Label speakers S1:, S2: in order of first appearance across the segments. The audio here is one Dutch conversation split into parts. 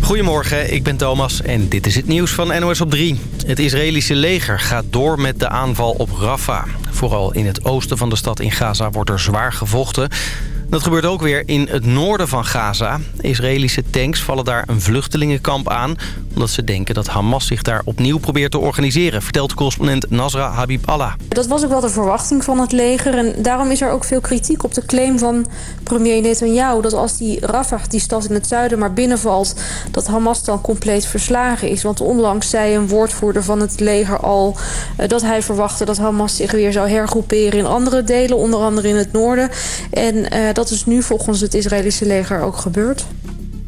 S1: Goedemorgen, ik ben Thomas en dit is het nieuws van NOS op 3. Het Israëlische leger gaat door met de aanval op Rafah. Vooral in het oosten van de stad in Gaza wordt er zwaar gevochten. Dat gebeurt ook weer in het noorden van Gaza. Israëlische tanks vallen daar een vluchtelingenkamp aan... omdat ze denken dat Hamas zich daar opnieuw probeert te organiseren... vertelt correspondent Nasra Habib Allah.
S2: Dat was ook wel de verwachting van het leger. En daarom is er ook veel kritiek op de claim van premier Netanyahu... dat als die Rafah, die stad in het zuiden, maar binnenvalt... dat Hamas dan compleet verslagen is. Want onlangs zei een woordvoerder van het leger al... Eh, dat hij verwachtte dat Hamas zich weer zou hergroeperen in andere delen... onder andere in het noorden. En uh, dat is nu volgens het Israëlische leger ook gebeurd.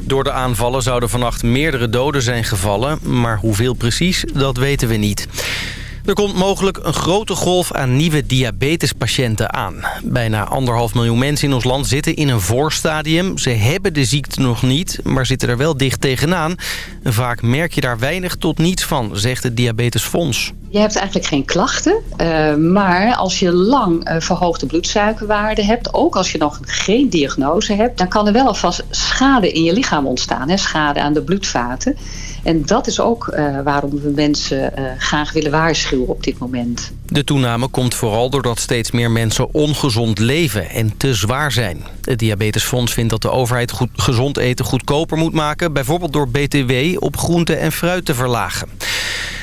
S1: Door de aanvallen zouden vannacht meerdere doden zijn gevallen... maar hoeveel precies, dat weten we niet. Er komt mogelijk een grote golf aan nieuwe diabetespatiënten aan. Bijna anderhalf miljoen mensen in ons land zitten in een voorstadium. Ze hebben de ziekte nog niet, maar zitten er wel dicht tegenaan. En vaak merk je daar weinig tot niets van, zegt het Diabetesfonds.
S3: Je hebt eigenlijk geen klachten, uh, maar als je lang uh, verhoogde bloedsuikerwaarden hebt... ook als je nog geen diagnose hebt... dan kan er wel alvast schade in je lichaam ontstaan. Hè? Schade aan de bloedvaten. En dat is ook uh, waarom we mensen graag willen waarschuwen op dit moment.
S1: De toename komt vooral doordat steeds meer mensen ongezond leven en te zwaar zijn. Het Diabetesfonds vindt dat de overheid goed, gezond eten goedkoper moet maken... bijvoorbeeld door BTW op groente en fruit te verlagen.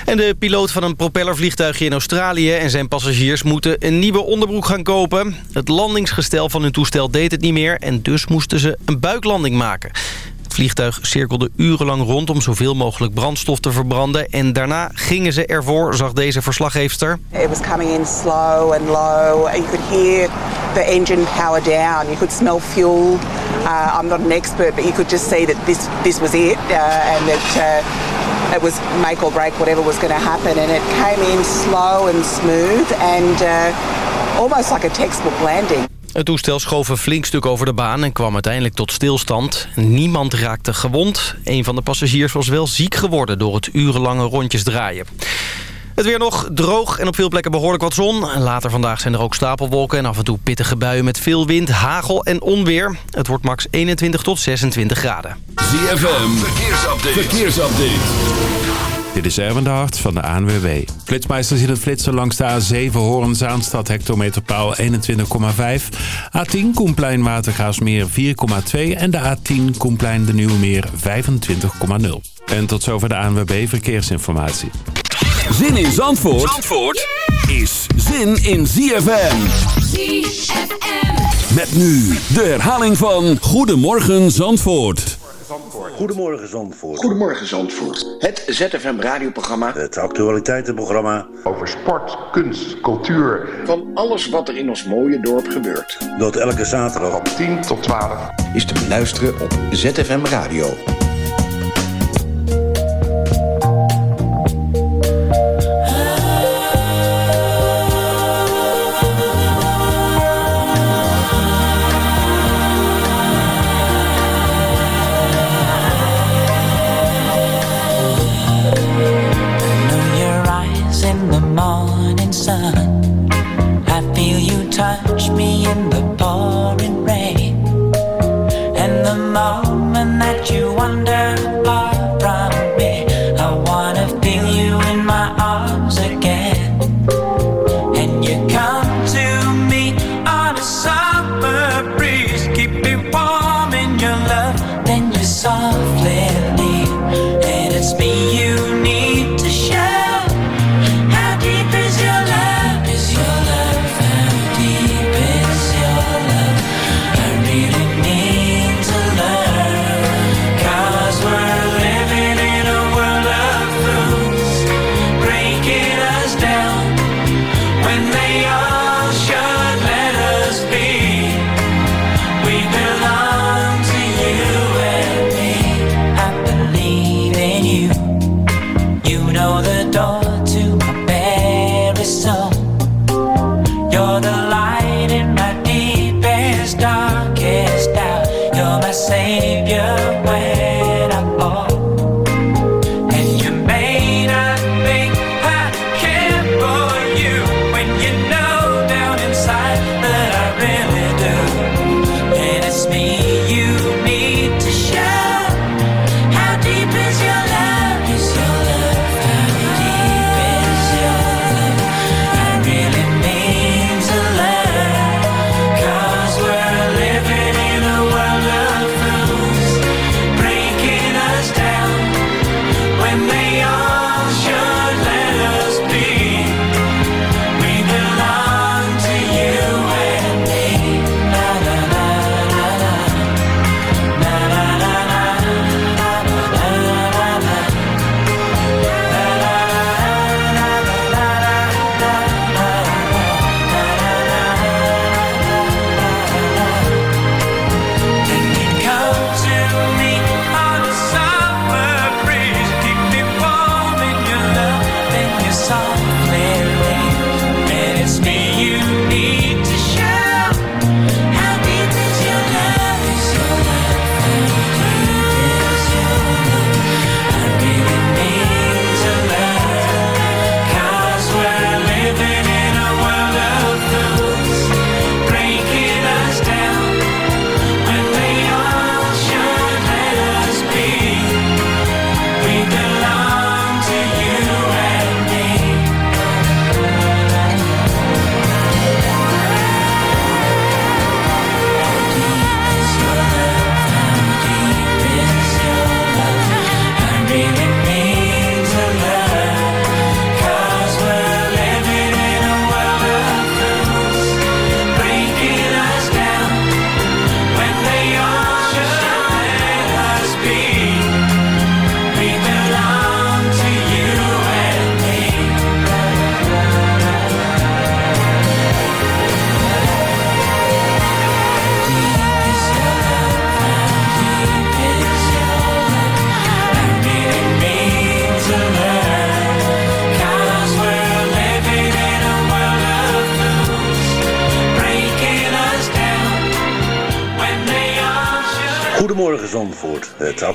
S1: En de piloot van een propellervliegtuigje in Australië en zijn passagiers moeten een nieuwe onderbroek gaan kopen. Het landingsgestel van hun toestel deed het niet meer en dus moesten ze een buiklanding maken. Het vliegtuig cirkelde urenlang rond om zoveel mogelijk brandstof te verbranden. En daarna gingen ze ervoor, zag deze verslaggeefster.
S4: It was coming in slow and low. You could hear the engine power down. You could smell fuel. Uh, I'm not an expert, but you could just see that this, this was it. Uh, and that... Uh, it was make or break whatever was going to happen. And it came in slow and smooth and uh, almost like a textbook landing.
S1: Het toestel schoof een flink stuk over de baan en kwam uiteindelijk tot stilstand. Niemand raakte gewond. Een van de passagiers was wel ziek geworden door het urenlange rondjes draaien. Het weer nog droog en op veel plekken behoorlijk wat zon. Later vandaag zijn er ook stapelwolken en af en toe pittige buien met veel wind, hagel en onweer. Het wordt max 21 tot 26 graden.
S5: ZFM, verkeersupdate. verkeersupdate.
S6: Dit is Erwin de Hart van de ANWB. Flitsmeister ziet het flitsen langs de A7 Horen-Zaanstad hectometerpaal 21,5. A10 Koenplein Watergaasmeer 4,2 en de A10 Koenplein de Nieuwe Meer 25,0. En tot zover de ANWB Verkeersinformatie.
S5: Zin in Zandvoort, Zandvoort is zin in ZFM. ZFM. Met nu de herhaling van Goedemorgen Zandvoort.
S7: Goedemorgen Zandvoort.
S8: Goedemorgen Zandvoort. Het ZFM radioprogramma.
S7: Het actualiteitenprogramma.
S9: Over sport, kunst, cultuur.
S8: Van alles wat er in ons mooie dorp gebeurt.
S7: Dat elke zaterdag
S9: van 10 tot 12
S8: is te beluisteren op ZFM Radio.
S10: That you wander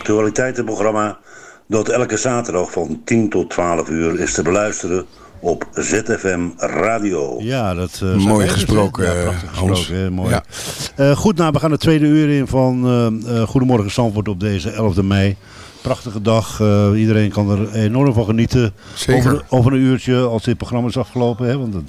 S7: actualiteitenprogramma dat elke zaterdag van 10 tot 12 uur is te beluisteren op ZFM Radio.
S11: Ja, dat eh, zijn
S12: Mooi gesproken?
S11: Ja, prachtig
S12: eh, Hans.
S11: gesproken, hè, mooi.
S12: Ja.
S11: Eh, goed, nou, we gaan de tweede uur in van eh, eh, Goedemorgen Zandvoort op deze 11e mei. Prachtige dag. eh, iedereen kan er enorm van genieten.
S12: Zeker.
S11: Over, over een uurtje als dit programma is afgelopen. Hè, want dat-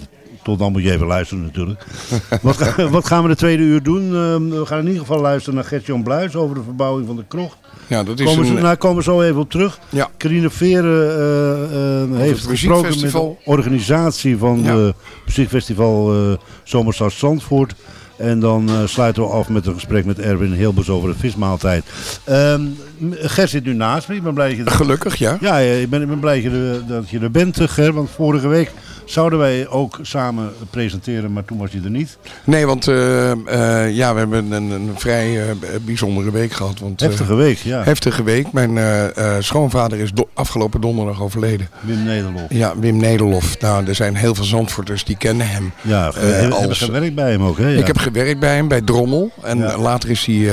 S11: tot dan moet je even luisteren natuurlijk. wat, ga- wat gaan we de tweede uur doen? Eh, we gaan in ieder geval luisteren naar Gert-Jan Bluis over de verbouwing van de krocht.
S12: Ja, dat is
S11: Komen ze,
S12: een...
S11: nou, komen we zo even op terug.
S12: Ja.
S11: Carine Veren eh, eh, heeft
S12: het
S11: gesproken met de organisatie van
S12: Ja.
S11: het muziekfestival eh Zomerstad Zandvoort. En dan eh, sluiten we af met een gesprek met Erwin Hilbers over de vismaaltijd. Ehm Ger zit nu naast me. Ik ben blij dat je er,
S12: Gelukkig, ja.
S11: ja, ik ben, ik ben blij dat je, er, dat je er bent, eh, Ger. Want vorige week zouden wij ook samen presenteren, maar toen was je er niet.
S12: Nee, want eh, eh, ja, we hebben een, een vrij eh, bijzondere week gehad. Want,
S11: Heftige week, ja.
S12: Heftige week. Mijn schoonvader is do- afgelopen donderdag overleden.
S11: Wim Nederlof.
S12: Ja, Wim Nederlof. Nou, er zijn heel veel Zandvoorters die kennen hem.
S11: Ja, hebben
S12: als-
S11: gewerkt bij hem ook, hè? Ja.
S12: Ik heb gewerkt bij hem, bij Drommel. En
S11: Ja.
S12: later is hij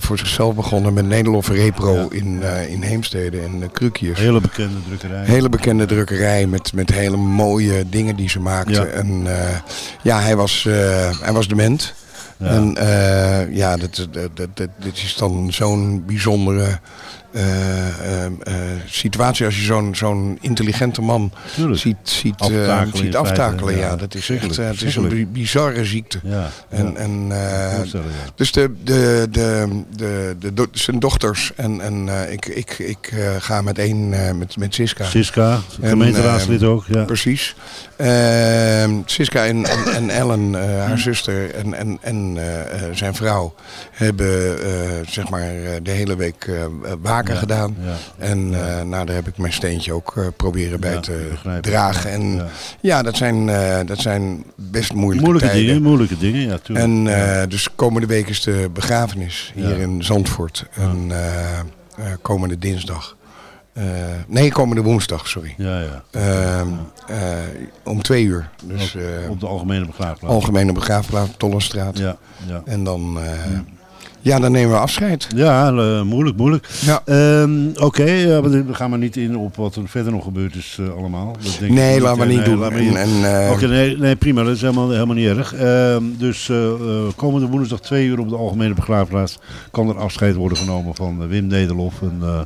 S12: voor zichzelf begonnen met Nederlof Repro in, eh, in Heemstede en Krukjes.
S11: Hele bekende drukkerij.
S12: Hele bekende drukkerij met, met hele mooie dingen die ze maakten.
S11: Ja.
S12: En eh, ja, hij was, eh, hij was dement.
S11: Ja.
S12: En eh, ja, dat, dat, dat, dat- dit is dan zo'n bijzondere situatie als je zo'n zo'n intelligente man
S11: Tuurlijk.
S12: ziet, ziet,
S11: Aftakelen
S12: ziet aftakelen.
S11: ja.
S12: Ja, dat is echt het is een bizarre ziekte.
S11: Ja,
S12: En, en, dus de, de, de, de, de, do- zijn dochters en, en ik, ik, ik ga met één, met, met Siska.
S11: Siska,
S12: En,
S11: gemeenteraadslid ook. Ja.
S12: Precies. Ehm, Siska en, en, en Ellen, eh, haar zuster en, en, en eh, eh, zijn vrouw hebben zeg maar de hele week waken
S11: Ja,
S12: gedaan.
S11: ja.
S12: En nou, daar heb ik mijn steentje ook proberen bij te dragen. En
S11: Ja.
S12: dat, zijn, dat zijn best moeilijke,
S11: Moeilijke
S12: tijden.
S11: dingen, moeilijke dingen, ja, tuurlijk.
S12: En dus komende week is de begrafenis hier in Zandvoort. En komende dinsdag. Eh, nee, komende woensdag, sorry.
S11: ja, ja.
S12: Ehm, eh, om twee uur. Dus eh,
S11: Op de algemene begraafplaats.
S12: algemene begraafplaats, Tollenstraat.
S11: Ja, ja.
S12: En dan, eh, ja, dan nemen we afscheid.
S11: Ja, moeilijk, moeilijk.
S12: Ja.
S11: Ehm, Oké, we gaan maar niet in op wat er verder nog gebeurd is allemaal. Dat denk ik
S12: Nee, laat maar
S11: Eh,
S12: niet doen. En, en, eh,
S11: Oké, nee, nee, prima, dat is helemaal, helemaal niet erg. Ehm, dus komende woensdag twee uur op de algemene begraafplaats kan er afscheid worden genomen van Wim Nederlof. Eh,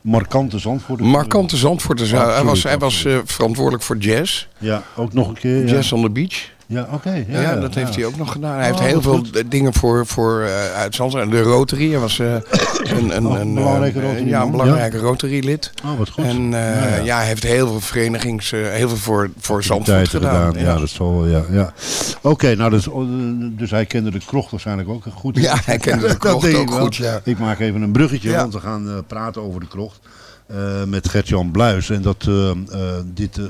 S11: markante Zandvoort.
S12: Markante. Hij- was, hij was eh, verantwoordelijk voor jazz.
S11: Ja, ook nog een keer. Ja,
S12: Jazz on the Beach.
S11: Ja oké.
S12: Ja,
S11: ja,
S12: dat heeft hij ook nog gedaan. Hij heeft
S11: Oh,
S12: heel veel
S11: goed.
S12: dingen voor, voor eh, uit Zandvoort. De Rotary. Hij was eh, een, een,
S11: Oh,
S12: een,
S11: belangrijke
S12: eh,
S11: Rotary
S12: ja, een belangrijke Rotary-lid.
S11: Oh, wat goed.
S12: En
S11: Ja,
S12: hij heeft heel veel verenigings... heel veel voor, voor Zandvoort gedaan.
S11: Ja, dat zal wel, ja. ja. Oké, nou, dus, dus hij kende de krocht waarschijnlijk ook goed.
S12: Ja, hij kende de krocht ook goed, ja.
S11: Ik maak even een bruggetje, want we gaan praten over de krocht. Eh, met Gert-Jan Bluis. En dat eh, eh, dit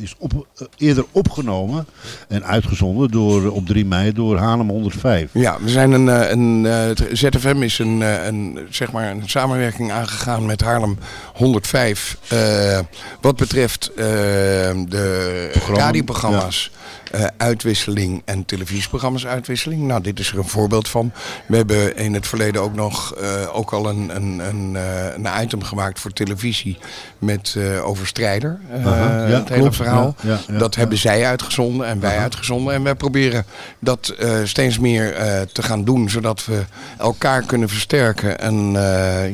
S11: is op, eerder opgenomen en uitgezonden door, op 3 mei door Haarlem 105.
S12: Ja, we zijn een, een ZFM is een, een, zeg maar een samenwerking aangegaan met Haarlem 105. eh, wat betreft de
S11: Programma,
S12: radioprogramma's. Eh, uitwisseling en televisieprogramma's uitwisseling. Nou, dit is er een voorbeeld van. We hebben in het verleden ook nog eh, ook al een, een, een, eh, een item gemaakt voor televisie met over strijder.
S11: ja,
S12: het hele
S11: klopt.
S12: verhaal.
S11: Ja, ja,
S12: dat hebben zij uitgezonden en wij uitgezonden. En wij proberen dat steeds meer te gaan doen, zodat we elkaar kunnen versterken en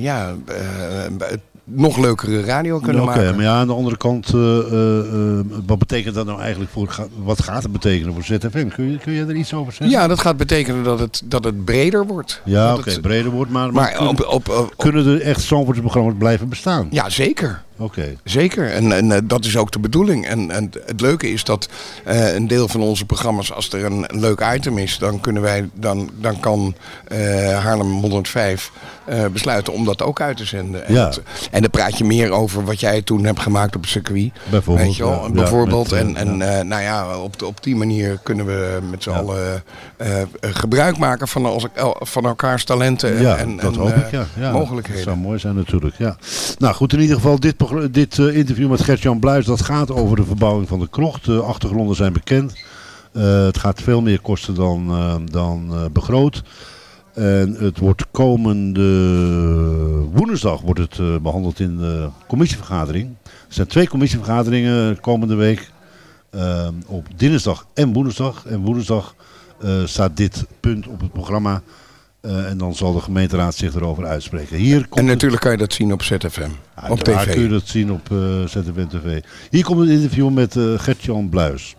S12: ja, eh, nog leukere radio kunnen
S11: Oké,
S12: maken.
S11: maar ja, aan de andere kant, eh, wat betekent dat nou eigenlijk voor, wat gaat het betekenen voor ZFM? Kun je, kun je er iets over zeggen?
S12: Ja, dat gaat betekenen dat het, dat het breder wordt.
S11: Ja, oké, breder wordt, maar,
S12: Maar
S11: kunnen,
S12: op, op, op-
S11: kunnen er echt Zandvoortse programma's blijven bestaan?
S12: ja, zeker. Zeker, en, en eh, dat is ook de bedoeling. En, en het leuke is dat eh, een deel van onze programma's, als er een, een leuk item is, dan, kunnen wij, dan, dan kan eh, Haarlem 105 eh, besluiten om dat ook uit te zenden. En,
S11: Ja.
S12: en dan praat je meer over wat jij toen hebt gemaakt op het circuit.
S11: Bijvoorbeeld,
S12: Weet je wel,
S11: ja. Ja,
S12: bijvoorbeeld.
S11: met,
S12: en en nou ja, op, de- op die manier kunnen we met z'n allen gebruik maken van, als, van elkaars talenten en,
S11: dat
S12: en,
S11: hoop ik, ja. ja.
S12: mogelijkheden.
S11: Dat zou mooi zijn natuurlijk, ja. Nou goed, in ieder geval dit, dit eh, interview met Gert-Jan Bluis, dat gaat over de verbouwing van de krocht. De achtergronden zijn bekend. Eh, het gaat veel meer kosten dan, eh, dan begroot. En het wordt komende woensdag wordt het eh, behandeld in de commissievergadering. Er zijn twee commissievergaderingen komende week. op dinsdag en woensdag. En woensdag staat dit punt op het programma. Eh, en dan zal de gemeenteraad zich erover uitspreken. Hier komt
S12: En natuurlijk kan je dat zien op ZFM. op tv.
S11: kun je dat zien op eh ZFM TV. Hier komt een interview met eh Gert-Jan Bluis.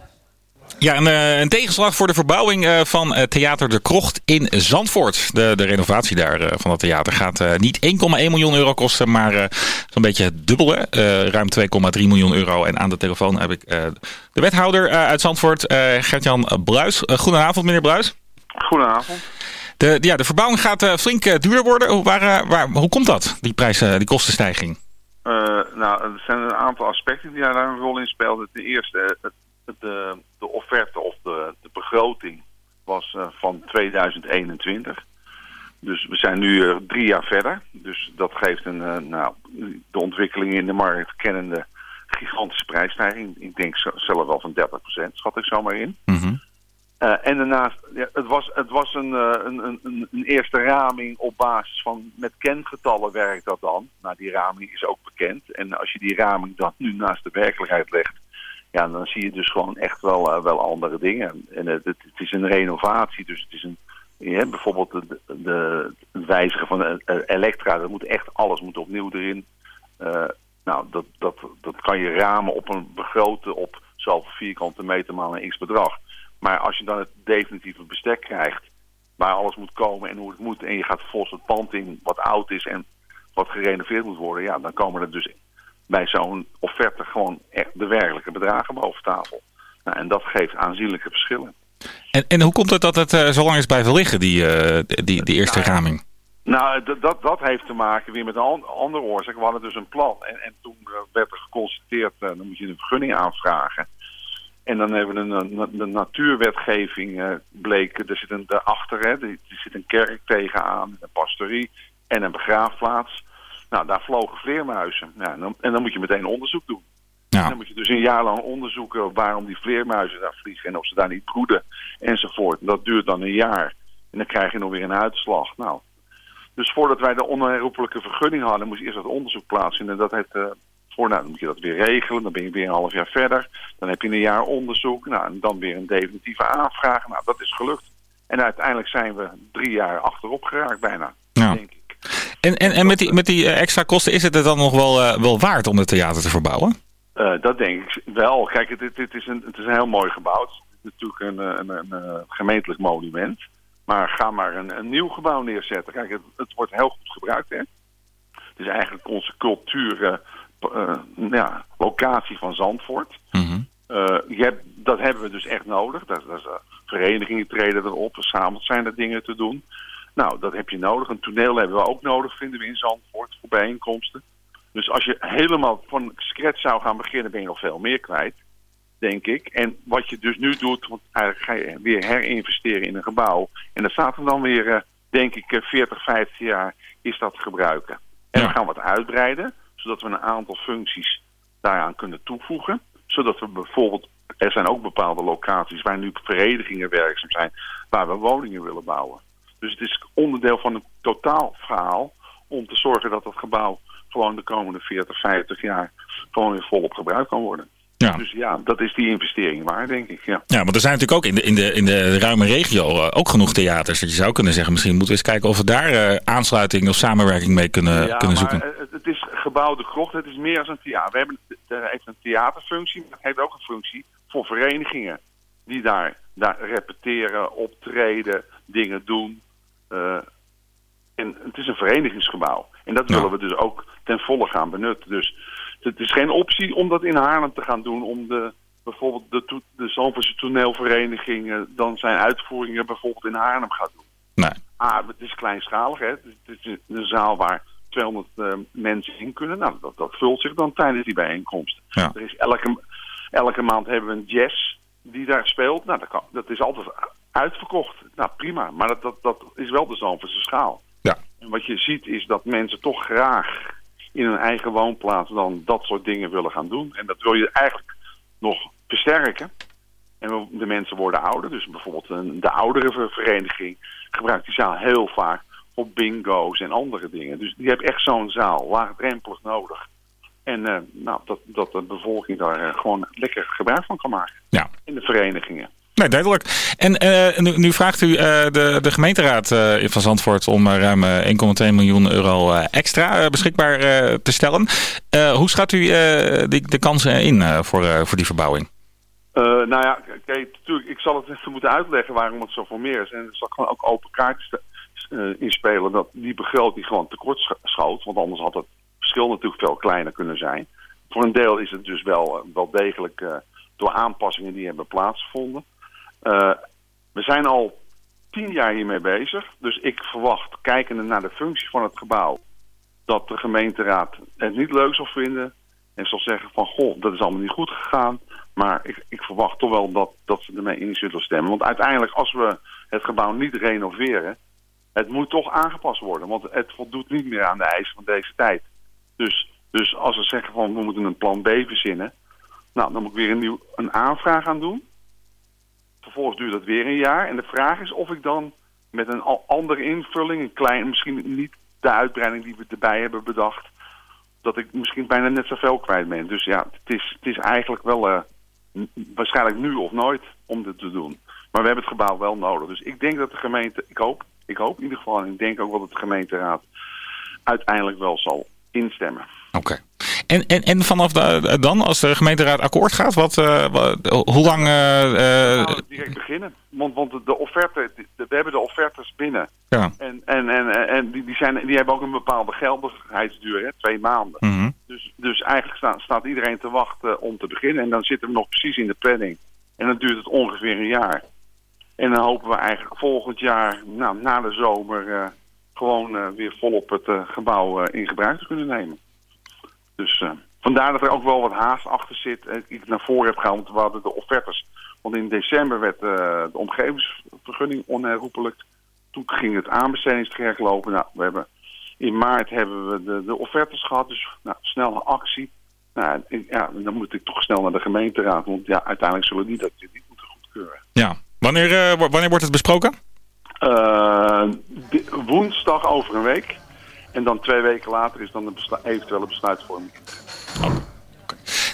S13: Ja, een, eh, een tegenslag voor de verbouwing eh, van eh, Theater de Krocht in Zandvoort. De, de renovatie daar eh, van het theater gaat eh, niet 1,1 miljoen euro kosten, maar eh, zo'n beetje het dubbele. eh, ruim 2,3 miljoen euro. En aan de telefoon heb ik eh, de wethouder eh, uit Zandvoort, eh Gert-Jan Bluis. Goedenavond, meneer Bluis.
S14: Goedenavond.
S13: De, ja, de verbouwing gaat eh, flink eh, duurder worden. Hoe, waar, eh, waar, hoe komt dat, die, prijs, eh, die kostenstijging?
S14: Nou, er zijn een aantal aspecten die daar een rol in speelden. Ten eerste, het, het, de, de offerte of de, de begroting was van 2021. Dus we zijn nu drie jaar verder. Dus dat geeft een, nou, de ontwikkeling in de markt kennende gigantische prijsstijging. Ik denk zo- zelf wel van 30%, schat ik zomaar in. Eh, en daarnaast, ja, het was, het was een, eh, een, een, een, een eerste raming op basis van met kengetallen werkt dat dan. Nou, die raming is ook bekend. En als je die raming dan nu naast de werkelijkheid legt, ja, dan zie je dus gewoon echt wel, eh, wel andere dingen. En het, het, is een renovatie, dus het is een, ja, bijvoorbeeld de, het wijzigen van de elektra, dat moet echt, alles moet opnieuw erin. Nou, dat, dat, dat kan je ramen op een begroten op zoveel vierkante meter maal een x bedrag. Maar als je dan het definitieve bestek krijgt, waar alles moet komen en hoe het moet, en je gaat volgens het pand in wat oud is en wat gerenoveerd moet worden, ja, dan komen er dus bij zo'n offerte gewoon echt de werkelijke bedragen boven tafel. Nou, en dat geeft aanzienlijke verschillen.
S13: En, en hoe komt het dat het eh, zo lang is blijven liggen, die, eh, die, die eerste raming?
S14: Nou, dat, dat, dat heeft te maken weer met een an- andere oorzaak. We hadden dus een plan en, en toen eh, werd er geconstateerd, eh, dan moet je een vergunning aanvragen. En dan hebben we een, de natuurwetgeving eh, bleek, er zit een daarachter, hè, er, zit een kerk tegenaan, een pastorie en een begraafplaats. Nou, daar vlogen vleermuizen. Ja, en, dan, en dan moet je meteen onderzoek doen. En dan moet je dus een jaar lang onderzoeken waarom die vleermuizen daar vliegen en of ze daar niet broeden enzovoort. En dat duurt dan een jaar. En dan krijg je nog weer een uitslag. Nou, dus voordat wij de onherroepelijke vergunning hadden, moest eerst dat onderzoek plaatsvinden. En dat heeft, eh, voor, nou, dan moet je dat weer regelen. Dan ben je weer een half jaar verder. Dan heb je een jaar onderzoek. Nou, en dan weer een definitieve aanvraag. Nou, dat is gelukt. En uiteindelijk zijn we drie jaar achterop geraakt bijna.
S13: Ja. En, en, en met die, met die eh, extra kosten is het het dan nog wel, eh, wel waard om het theater te verbouwen?
S14: Eh, dat denk ik wel. Kijk, het, het, het is, een, het is een heel mooi gebouw. Het is natuurlijk een, een, een, een gemeentelijk monument. Maar ga maar een, een nieuw gebouw neerzetten. Kijk, het, het wordt heel goed gebruikt, hè. Het is eigenlijk onze cultuur, ja, locatie van Zandvoort. Eh, je hebt, dat hebben we dus echt nodig. Dat, dat is, eh, verenigingen treden erop. Verzameld zijn er dingen te doen. Nou, dat heb je nodig. Een toneel hebben we ook nodig, vinden we in Zandvoort, voor bijeenkomsten. Dus als je helemaal van scratch zou gaan beginnen, ben je nog veel meer kwijt, denk ik. En wat je dus nu doet, want eigenlijk ga je weer herinvesteren in een gebouw. En dan staat er dan weer, eh, denk ik, eh, 40, 50 jaar is dat te gebruiken. En we gaan wat uitbreiden, zodat we een aantal functies daaraan kunnen toevoegen. Zodat we bijvoorbeeld, er zijn ook bepaalde locaties waar nu verenigingen werkzaam zijn, waar we woningen willen bouwen. Dus het is onderdeel van een totaalverhaal om te zorgen dat dat gebouw gewoon de komende 40, 50 jaar gewoon weer volop gebruikt kan worden.
S13: Ja.
S14: Dus ja, dat is die investering waar, denk ik. Ja.
S13: Ja, want er zijn natuurlijk ook in de, in de, in de ruime regio eh, ook genoeg theaters. Dat je zou kunnen zeggen, misschien moeten we eens kijken of we daar eh, aansluiting of samenwerking mee kunnen,
S14: ja,
S13: kunnen zoeken.
S14: eh, gebouwde krocht, het is meer als een theater. We hebben, het heeft een theaterfunctie, maar het heeft ook een functie voor verenigingen. Die daar, daar repeteren, optreden, dingen doen. Eh, en het is een verenigingsgebouw. En dat willen we dus ook ten volle gaan benutten. Dus het is geen optie om dat in Haarlem te gaan doen. Om de, bijvoorbeeld de, to- de Zandvoortse toneelvereniging dan zijn uitvoeringen bijvoorbeeld in Haarlem gaat doen.
S13: Nee.
S14: Ah, het is kleinschalig, hè. Het is een zaal waar 200 eh, mensen in kunnen. Nou, dat, dat vult zich dan tijdens die bijeenkomst.
S13: Ja.
S14: Er is elke, elke maand hebben we een jazz die daar speelt. Nou, dat, kan, dat is altijd uitverkocht. Nou, prima. Maar dat, dat, dat is wel de Zandvoortse schaal.
S13: Ja.
S14: En wat je ziet is dat mensen toch graag in hun eigen woonplaats dan dat soort dingen willen gaan doen. En dat wil je eigenlijk nog versterken. En de mensen worden ouder. Dus bijvoorbeeld de ouderenvereniging gebruikt die zaal heel vaak voor bingo's en andere dingen. Dus die heeft echt zo'n zaal, laagdrempelig nodig. En eh, nou, dat, dat de bevolking daar eh, gewoon lekker gebruik van kan maken.
S13: Ja.
S14: In de verenigingen.
S13: Nee, duidelijk. En eh, nu, nu vraagt u de, de gemeenteraad van Zandvoort om ruim eh, 1,2 miljoen euro extra beschikbaar te stellen. Hoe schat u die, de kansen in voor, voor die verbouwing?
S14: Nou ja, kijk, natuurlijk, ik zal het even moeten uitleggen waarom het zoveel meer is. En er zal gewoon ook open kaart st- eh, inspelen dat die begroting gewoon tekort sch- schoot. Want anders had het verschil natuurlijk veel kleiner kunnen zijn. Voor een deel is het dus wel, eh, wel degelijk eh, door aanpassingen die hebben plaatsgevonden. Eh, we zijn al tien jaar hiermee bezig. Dus ik verwacht, kijkende naar de functie van het gebouw, dat de gemeenteraad het niet leuk zal vinden. En zal zeggen van, goh, dat is allemaal niet goed gegaan. Maar ik, ik verwacht toch wel dat, dat ze ermee in zullen stemmen. Want uiteindelijk, als we het gebouw niet renoveren, het moet toch aangepast worden. Want het voldoet niet meer aan de eisen van deze tijd. Dus, dus als we zeggen van, we moeten een plan B verzinnen. Nou, dan moet ik weer een, nieuw, een aanvraag aan doen. Vervolgens duurt dat weer een jaar. En de vraag is of ik dan met een andere invulling, een klein, misschien niet de uitbreiding die we erbij hebben bedacht, dat ik misschien bijna net zoveel kwijt ben. Dus ja, het is, het is eigenlijk wel eh, waarschijnlijk nu of nooit om dit te doen. Maar we hebben het gebouw wel nodig. Dus ik denk dat de gemeente, ik hoop, ik hoop in ieder geval, en ik denk ook dat de gemeenteraad uiteindelijk wel zal instemmen.
S13: Oké. En, en, en vanaf de, dan, als de gemeenteraad akkoord gaat, wat, eh, wat- hoe lang... eh, eh,
S14: Nou, direct beginnen. Want, want de, de offerte, de- we hebben de offertes binnen.
S13: ja.
S14: En, en, en, en die, die, zijn, die hebben ook een bepaalde geldigheidsduur, hè, twee maanden.
S13: Mhm.
S14: Dus, dus eigenlijk staat, staat iedereen te wachten om te beginnen. En dan zitten we nog precies in de planning. En dan duurt het ongeveer een jaar. En dan hopen we eigenlijk volgend jaar, nou, na de zomer, eh, gewoon eh, weer volop het eh, gebouw in gebruik te kunnen nemen. Dus vandaar dat er ook wel wat haast achter zit. En ik naar voren heb gehaald, we hadden de offertes. Want in december werd de omgevingsvergunning onherroepelijk. Toen ging het aanbestedingstraject lopen. Nou, we hebben, in maart hebben we de, de offertes gehad. Dus nou, actie. Nou, ja, dan moet ik toch snel naar de gemeenteraad. Want ja, uiteindelijk zullen die dat niet moeten goedkeuren.
S13: ja. Wanneer, eh, wanneer wordt het besproken?
S14: Eh, di- woensdag over een week. En dan twee weken later is dan de beslu- eventuele besluitvorming.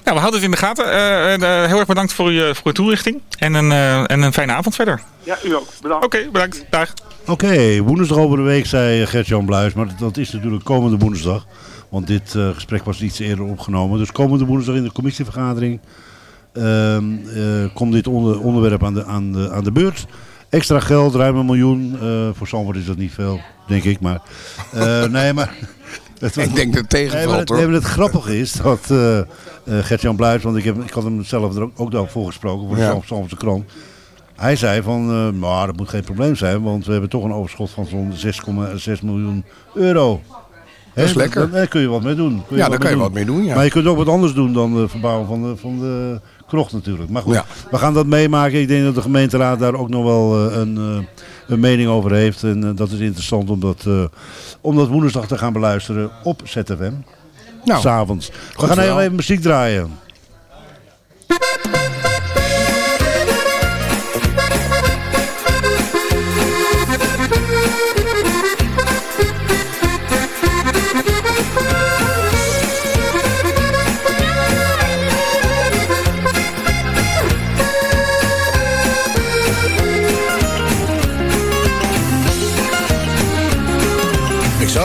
S13: Nou, we houden het in de gaten. Eh, eh, heel erg bedankt voor, uw, voor uw toelichting. En een, eh, en een fijne avond verder.
S14: Ja, u ook. Bedankt.
S13: Oké, bedankt. Dag.
S11: Oké, woensdag over de week zei Gert-Jan Bluis, maar dat, is natuurlijk komende woensdag. Want dit eh, gesprek was iets eerder opgenomen. Dus komende woensdag in de commissievergadering komt dit onder, onderwerp aan de, aan, de, aan de beurt. Extra geld, ruim een miljoen. Eh, voor Zandvoort is dat niet veel, denk ik. Maar, eh, nee, maar...
S12: Ik denk dat het tegenvalt,
S11: nee, maar het,
S12: hoor.
S11: nee, maar het grappige is dat eh, eh, Gert-Jan Bluis, want ik, heb, ik had hem zelf er ook, ook daarvoor gesproken, voor de
S12: Ja.
S11: Zand- Zandvoortse krant. Hij zei van, eh, nou, dat moet geen probleem zijn, want we hebben toch een overschot van zo'n 6,6 miljoen euro. Hè,
S12: is lekker.
S11: Daar, kun je wat mee doen. Kun
S12: Ja, daar kan je wat mee doen, ja.
S11: Maar je kunt ook wat anders doen dan de verbouwen van de, van de krocht natuurlijk. Maar goed,
S12: Ja.
S11: we gaan dat meemaken. Ik denk dat de gemeenteraad daar ook nog wel eh, een, eh, een mening over heeft. En eh, dat is interessant om dat, om dat woensdag te gaan beluisteren op ZFM.
S12: Nou,
S11: S'avonds. We gaan heel even muziek draaien.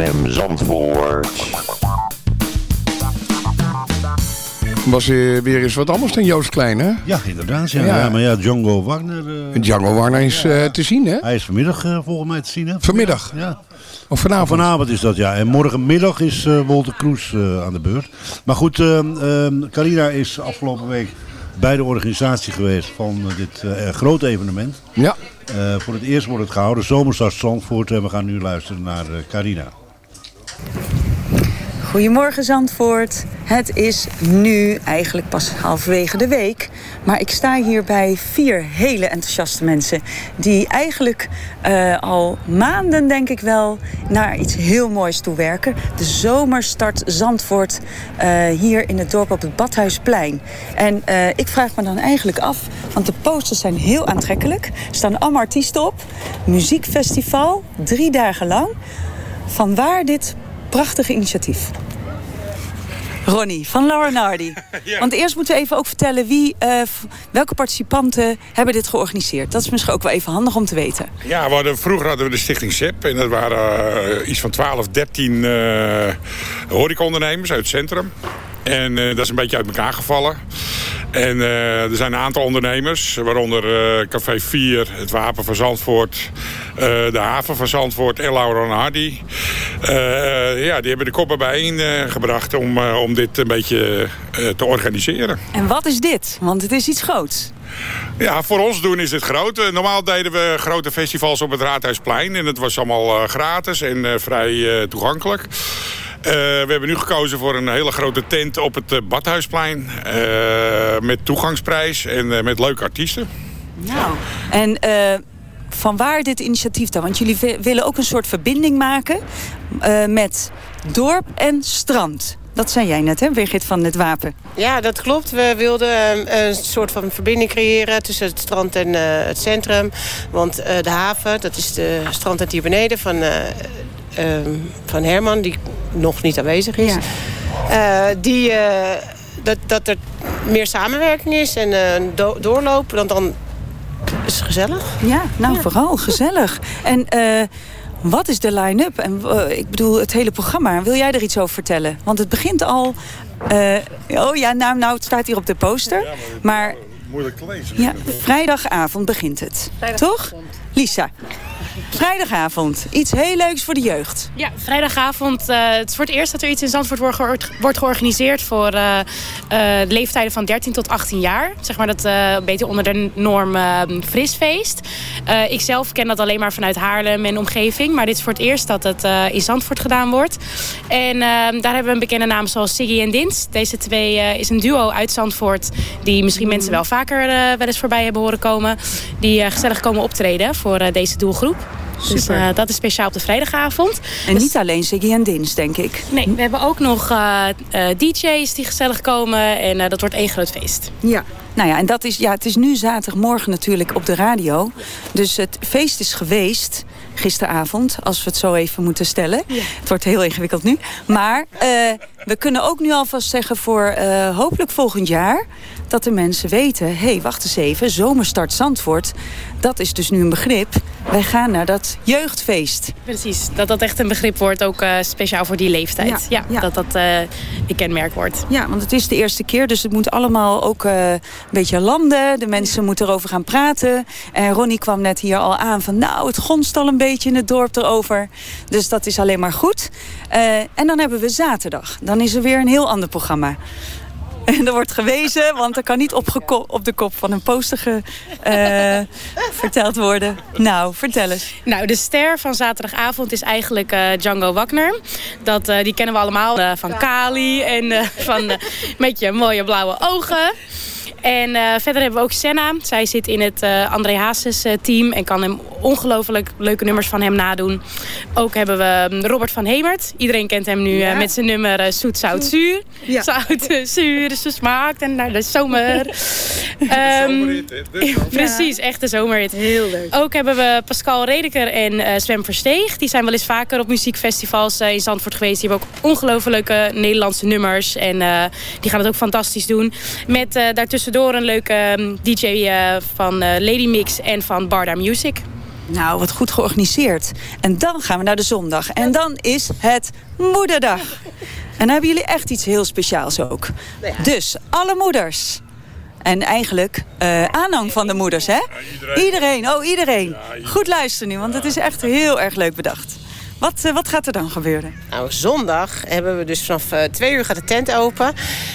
S15: ZFM Zandvoort.
S12: Was eh, weer eens wat anders dan Joost Klein, hè?
S11: Ja, inderdaad. Ja.
S12: Ja.
S11: Ja, maar ja, Django Wagner... eh,
S12: Django Wagner is eh, te zien, hè?
S11: Hij is vanmiddag volgens mij te zien, hè?
S12: Vanmiddag?
S11: Ja.
S12: Of vanavond?
S11: Vanavond is dat, ja. En morgenmiddag is eh Wolter Kroes eh, aan de beurt. Maar goed, ehm, ehm, Carina is afgelopen week bij de organisatie geweest van dit eh, grote evenement.
S12: Ja.
S11: Eh, voor het eerst wordt het gehouden, Zomerstad Zandvoort. En we gaan nu luisteren naar Carina.
S16: Goedemorgen Zandvoort. Het is nu eigenlijk pas halverwege de week. Maar ik sta hier bij vier hele enthousiaste mensen. Die eigenlijk eh, al maanden, denk ik wel, naar iets heel moois toe werken. De zomerstart Zandvoort eh, hier in het dorp op het Badhuisplein. En eh, ik vraag me dan eigenlijk af, want de posters zijn heel aantrekkelijk. Er staan allemaal artiesten op. Muziekfestival, drie dagen lang. Van waar dit prachtige initiatief? Ronnie van Laura Nardi. Want eerst moeten we even ook vertellen wie, eh, welke participanten hebben dit georganiseerd. Dat is misschien ook wel even handig om te weten.
S17: Ja, we hadden, vroeger hadden we de stichting SEP. En dat waren eh, iets van 12, 13 eh horecaondernemers uit het centrum. En eh, dat is een beetje uit elkaar gevallen. En eh, er zijn een aantal ondernemers, waaronder eh, Café 4, het Wapen van Zandvoort, de Haven van Zandvoort en Laura en Hardy. Ja, die hebben de koppen bijeen gebracht om, om dit een beetje te organiseren.
S16: En wat is dit? Want het is iets groots.
S17: Ja, voor ons doen is dit groot. Normaal deden we grote festivals op het Raadhuisplein. En het was allemaal gratis en vrij toegankelijk. Eh, we hebben nu gekozen voor een hele grote tent op het eh, Badhuisplein. eh, met toegangsprijs en eh, met leuke artiesten.
S16: Nou. En eh, van waar dit initiatief dan? Want jullie wi- willen ook een soort verbinding maken eh, met dorp en strand. Dat zei jij net, hè, Birgit van het Wapen.
S18: Ja, dat klopt. We wilden een soort van verbinding creëren tussen het strand en eh, het centrum. Want eh, de haven, dat is de strandtent hier beneden van, eh, ehm, van Herman, die nog niet aanwezig is. Eh, die, eh, dat, dat er meer samenwerking is en eh, een do- doorloop. Want dan is het gezellig.
S16: Ja, nou vooral gezellig. En eh, wat is de line-up? En ik bedoel, het hele programma. Wil jij er iets over vertellen? Want het begint al. eh, oh ja, nou, nou, het staat hier op de poster. Maar
S17: Moeilijk te lezen.
S16: ja, vrijdagavond begint het. Toch? Lisa. Vrijdagavond, iets heel leuks voor de jeugd.
S19: Ja, vrijdagavond. eh, het is voor het eerst dat er iets in Zandvoort wordt, geor- wordt georganiseerd voor eh, eh, leeftijden van 13 tot 18 jaar. Zeg maar dat een beetje onder de norm eh, frisfeest. Ik zelf ken dat alleen maar vanuit Haarlem en omgeving. Maar dit is voor het eerst dat het in Zandvoort gedaan wordt. En eh, daar hebben we een bekende naam zoals Siggy en Dins. Deze twee is een duo uit Zandvoort. Die misschien mensen wel vaker wel eens voorbij hebben horen komen. Die gezellig komen optreden voor deze doelgroep. Dus eh, dat is speciaal op de vrijdagavond.
S16: En niet alleen Ziggy en Dins, denk ik.
S19: Nee, we hebben ook nog eh, eh, DJ's die gezellig komen. En dat wordt één groot feest.
S16: Ja. Nou ja, en dat is, ja, het is nu zaterdagmorgen natuurlijk op de radio. Dus het feest is geweest gisteravond, als we het zo even moeten stellen. Het wordt heel ingewikkeld nu. Maar we kunnen ook nu alvast zeggen voor eh, hopelijk volgend jaar... dat de mensen weten, hé, hey, wacht eens even, Zomerstart Zandvoort... dat is dus nu een begrip. Wij gaan naar dat jeugdfeest.
S19: Precies, dat dat echt een begrip wordt, ook eh, speciaal voor die leeftijd. Ja,
S16: Ja, ja.
S19: dat dat eh een kenmerk wordt.
S16: Ja, want het is de eerste keer, dus het moet allemaal ook een beetje landen. De mensen moeten erover gaan praten. En Ronnie kwam net hier al aan van... nou, het gonst al een beetje in het dorp erover. Dus dat is alleen maar goed. En dan hebben we zaterdag. Dan is er weer een heel ander programma. En er wordt gewezen, want er kan niet op, op de kop van een poster eh, verteld worden. Nou, vertel eens.
S19: Nou, de ster van zaterdagavond is eigenlijk eh, Django Wagner. Dat, eh, die kennen we allemaal van Kali en van met je mooie blauwe ogen. En eh, verder hebben we ook Senna. Zij zit in het eh, André Hazes eh, team en kan hem ongelooflijk leuke nummers van hem nadoen. Ook hebben we mm, Robert van Hemert. Iedereen kent hem nu eh,
S16: Ja.
S19: met zijn nummer Zoet, Zout, Zuur.
S16: Ja.
S19: Zout, zuur, ze smaakt en naar de zomer. Ehm, Precies, echt de zomerhit. Heel leuk. Ook hebben we Pascal Redeker en eh Zwem Versteeg. Die zijn wel eens vaker op muziekfestivals eh, in Zandvoort geweest. Die hebben ook ongelofelijke Nederlandse nummers. En eh, die gaan het ook fantastisch doen. Met eh, daartussendoor een leuke ehm, DJ eh, van eh, Lady Mix en van Barda Music.
S16: Nou, wat goed georganiseerd. En dan gaan we naar de zondag. En dan is het Moederdag. En dan hebben jullie echt iets heel speciaals ook. Dus, alle moeders. En eigenlijk eh, aanhang van de moeders, hè? Iedereen, oh iedereen. Goed luisteren nu, want het is echt heel erg leuk bedacht. Wat, eh, wat gaat er dan gebeuren?
S18: Nou, zondag hebben we dus vanaf eh, twee uur gaat de tent open.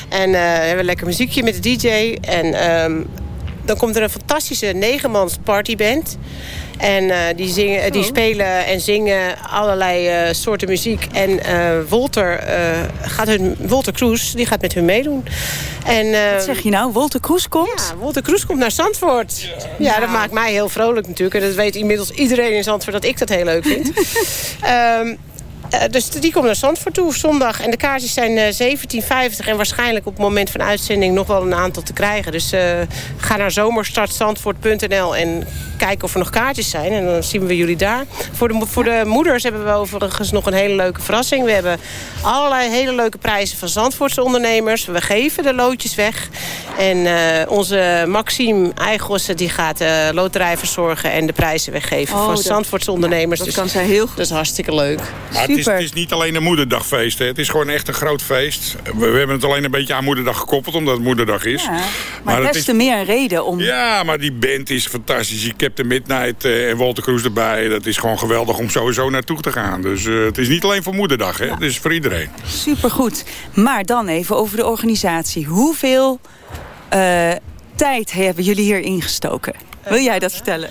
S18: En eh, hebben we lekker muziekje met de DJ. En ehm, dan komt er een fantastische negenmans partyband. En eh, die, zingen, eh, die spelen en zingen allerlei eh, soorten muziek. En eh Wolter, gaat hun, Wolter Kroes die gaat met hun meedoen. En,
S16: Wat zeg je nou? Wolter Kroes komt?
S18: Ja, Wolter Kroes komt naar Zandvoort. Ja, dat maakt mij heel vrolijk natuurlijk. En dat weet inmiddels iedereen in Zandvoort dat ik dat heel leuk vind. Ehm, eh, dus die komt naar Zandvoort toe op zondag. En de kaartjes zijn eh 17,50. En waarschijnlijk op het moment van uitzending nog wel een aantal te krijgen. Dus eh, ga naar zomerstartzandvoort.nl en kijk of er nog kaartjes zijn. En dan zien we jullie daar. Voor de, voor de moeders hebben we overigens nog een hele leuke verrassing. We hebben allerlei hele leuke prijzen van Zandvoortse ondernemers. We geven de loodjes weg. En eh, onze Maxime Eigossen die gaat de loterij verzorgen en de prijzen weggeven
S12: Oh,
S18: van
S12: dat-
S18: Zandvoortse ondernemers.
S16: dat
S18: Dus
S16: kan zij heel goed.
S18: Dat is hartstikke leuk.
S17: Maar is, het is niet alleen een moederdagfeest. Hè. Het is gewoon echt een groot feest. We, we hebben het alleen een beetje aan moederdag gekoppeld, omdat het moederdag is.
S16: Ja, maar,
S17: het
S16: des
S17: is-
S16: te meer een reden om...
S17: Ja, maar die band is fantastisch. Die Captain Midnight eh, en Walter Cruz erbij. Dat is gewoon geweldig om sowieso naartoe te gaan. Dus eh, het is niet alleen voor moederdag. Hè. Het is voor iedereen.
S16: Supergoed. Maar dan even over de organisatie. Hoeveel eh, tijd hebben jullie hier ingestoken? Wil jij dat vertellen?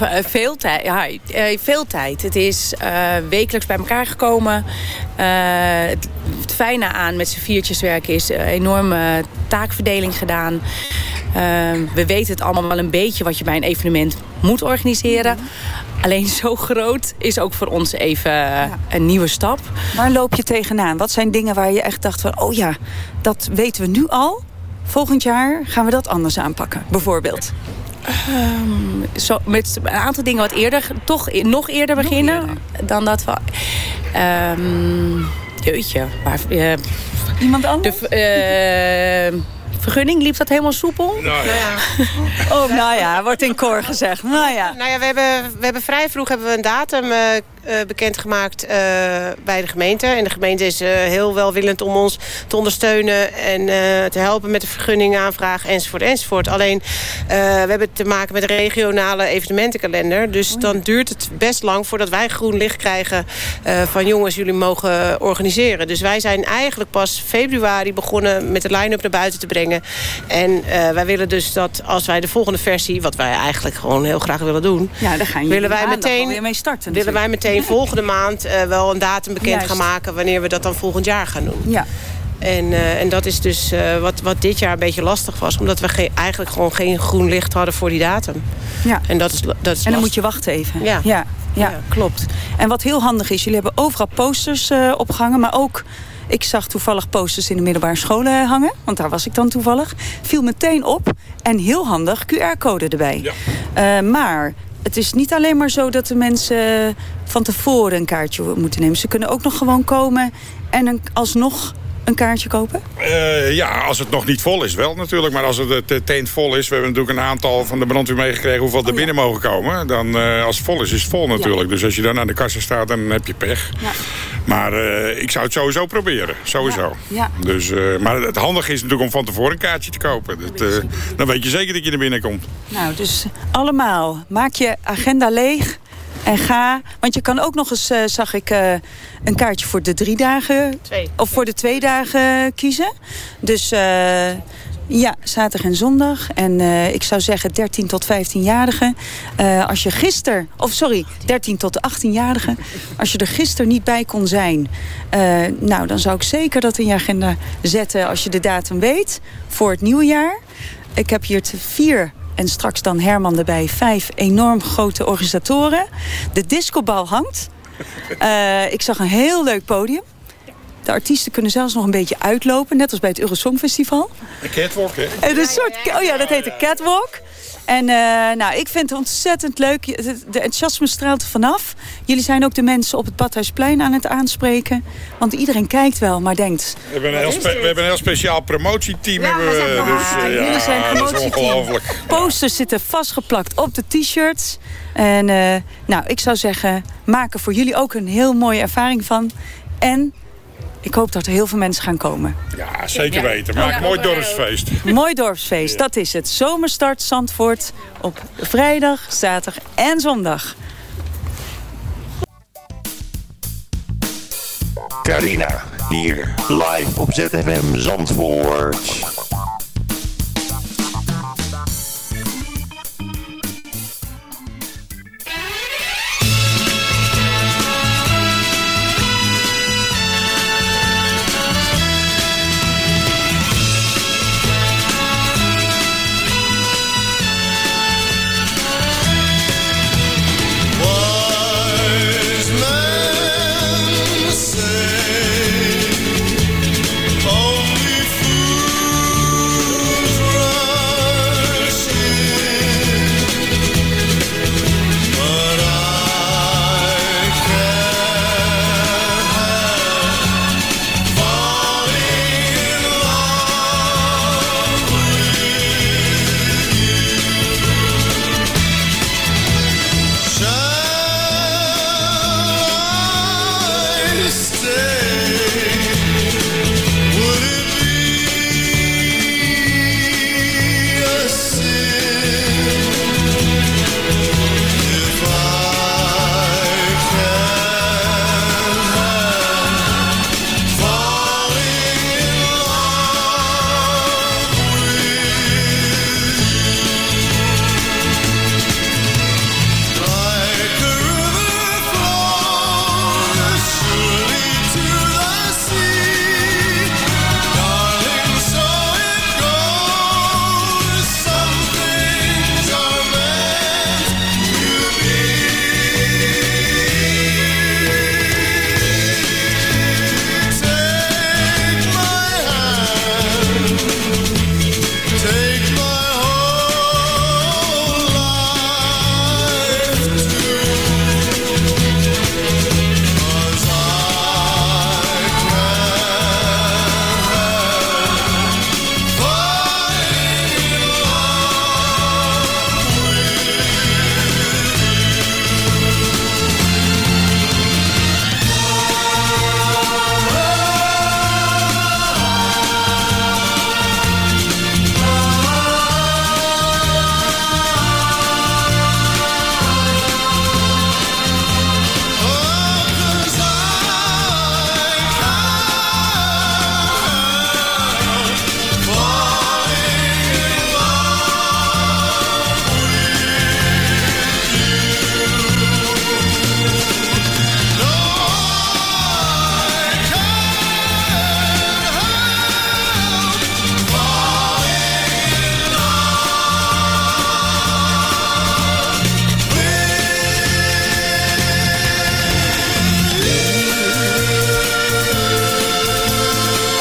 S20: Eh, Veel tijd. Ja, eh, veel tijd. Het is eh, wekelijks bij elkaar gekomen. Het, het fijne aan met z'n viertjes werken is een enorme taakverdeling gedaan. We weten het allemaal wel een beetje wat je bij een evenement moet organiseren. Alleen zo groot is ook voor ons even een nieuwe stap.
S16: Waar loop je tegenaan? Wat zijn dingen waar je echt dacht van... oh ja, dat weten we nu al. Volgend jaar gaan we dat anders aanpakken, bijvoorbeeld.
S20: Ehm, zo, met een aantal dingen wat eerder, toch e- nog eerder beginnen dan dat we. Ehm jeetje, maar. eh,
S16: Iemand anders?
S20: De eh, vergunning liep dat helemaal soepel?
S18: Nou ja.
S16: Oh, nou ja, wordt in koor gezegd. Nou ja.
S18: Nou ja, we hebben, we hebben vrij vroeg hebben we een datum eh, bekendgemaakt eh, bij de gemeente. En de gemeente is eh, heel welwillend om ons te ondersteunen... en eh, te helpen met de vergunningaanvraag enzovoort enzovoort. Alleen, eh, we hebben te maken met een regionale evenementenkalender. Dus dan duurt het best lang voordat wij groen licht krijgen... eh, van jongens, jullie mogen organiseren. Dus wij zijn eigenlijk pas februari begonnen met de line-up naar buiten te brengen. En eh, wij willen dus dat als wij de volgende versie... wat wij eigenlijk gewoon heel graag willen doen...
S16: Ja, daar gaan jullie
S18: willen wij meteen
S16: alweer mee starten.
S18: willen wij meteen volgende maand eh, wel een datum bekend
S16: Juist.
S18: gaan maken... wanneer we dat dan volgend jaar gaan doen.
S16: Ja.
S18: En, eh, en dat is dus eh, wat, wat dit jaar een beetje lastig was. Omdat we geen- eigenlijk gewoon geen groen licht hadden voor die datum.
S16: Ja.
S18: En dat is, dat is
S16: En dan
S18: lastig.
S16: moet je wachten even.
S18: Ja.
S16: ja, ja, klopt. En wat heel handig is, jullie hebben overal posters eh, opgehangen, maar ook. Ik zag toevallig posters in de middelbare scholen hangen, want daar was ik dan toevallig. Viel meteen op en heel handig QR-code erbij. Eh, maar het is niet alleen maar zo dat de mensen van tevoren een kaartje moeten nemen. Ze kunnen ook nog gewoon komen en een, alsnog een kaartje kopen.
S17: Eh, ja, als het nog niet vol is wel natuurlijk. Maar als het eh, tent vol is... we hebben natuurlijk een aantal van de brandweer meegekregen... hoeveel
S16: Oh
S17: er binnen mogen komen. Dan, eh, als het vol is, is het vol natuurlijk. Dus als je dan aan de kassa staat, dan heb je pech. Maar eh, ik zou het sowieso proberen. Sowieso.
S16: Ja.
S17: Dus, maar het handige is natuurlijk om van tevoren een kaartje te kopen. Dat, dan weet je zeker dat je er binnenkomt.
S16: Nou, dus allemaal, maak je agenda leeg en ga. Want je kan ook nog eens, eh, zag ik, eh, een kaartje voor de drie dagen...
S18: Twee.
S16: of voor de twee dagen kiezen. Dus eh, ja, zaterdag en zondag. En ik zou zeggen 13 tot 15-jarigen. Eh, als je gisteren, of sorry, 13 tot 18-jarigen... als je er gisteren niet bij kon zijn... nou, dan zou ik zeker dat in je agenda zetten... als je de datum weet, voor het nieuwe jaar... Ik heb hier te vier en straks dan Herman erbij. Vijf enorm grote organisatoren. De discobal hangt. Eh, ik zag een heel leuk podium. De artiesten kunnen zelfs nog een beetje uitlopen. Net als bij het Eurosongfestival.
S17: Een catwalk, hè?
S16: Een soort, oh ja, dat heet de catwalk. En eh, nou, ik vind het ontzettend leuk. De, enthousiasme straalt er vanaf. Jullie zijn ook de mensen op het Badhuisplein aan het aanspreken. Want iedereen kijkt wel, maar denkt...
S17: We hebben een heel, spe- we hebben een heel speciaal promotieteam. hebben we, dus, eh,
S16: jullie zijn
S17: ja, dat is
S16: promotieteam. Posters zitten vastgeplakt op de t-shirts. En eh, nou, ik zou zeggen, maak er voor jullie ook een heel mooie ervaring van. En ik hoop dat er heel veel mensen gaan komen.
S17: Ja, zeker weten. Maak een mooi dorpsfeest.
S16: Mooi dorpsfeest, dat is het. Zomerstart Zandvoort op vrijdag, zaterdag en zondag.
S15: Carina, hier live op ZFM Zandvoort.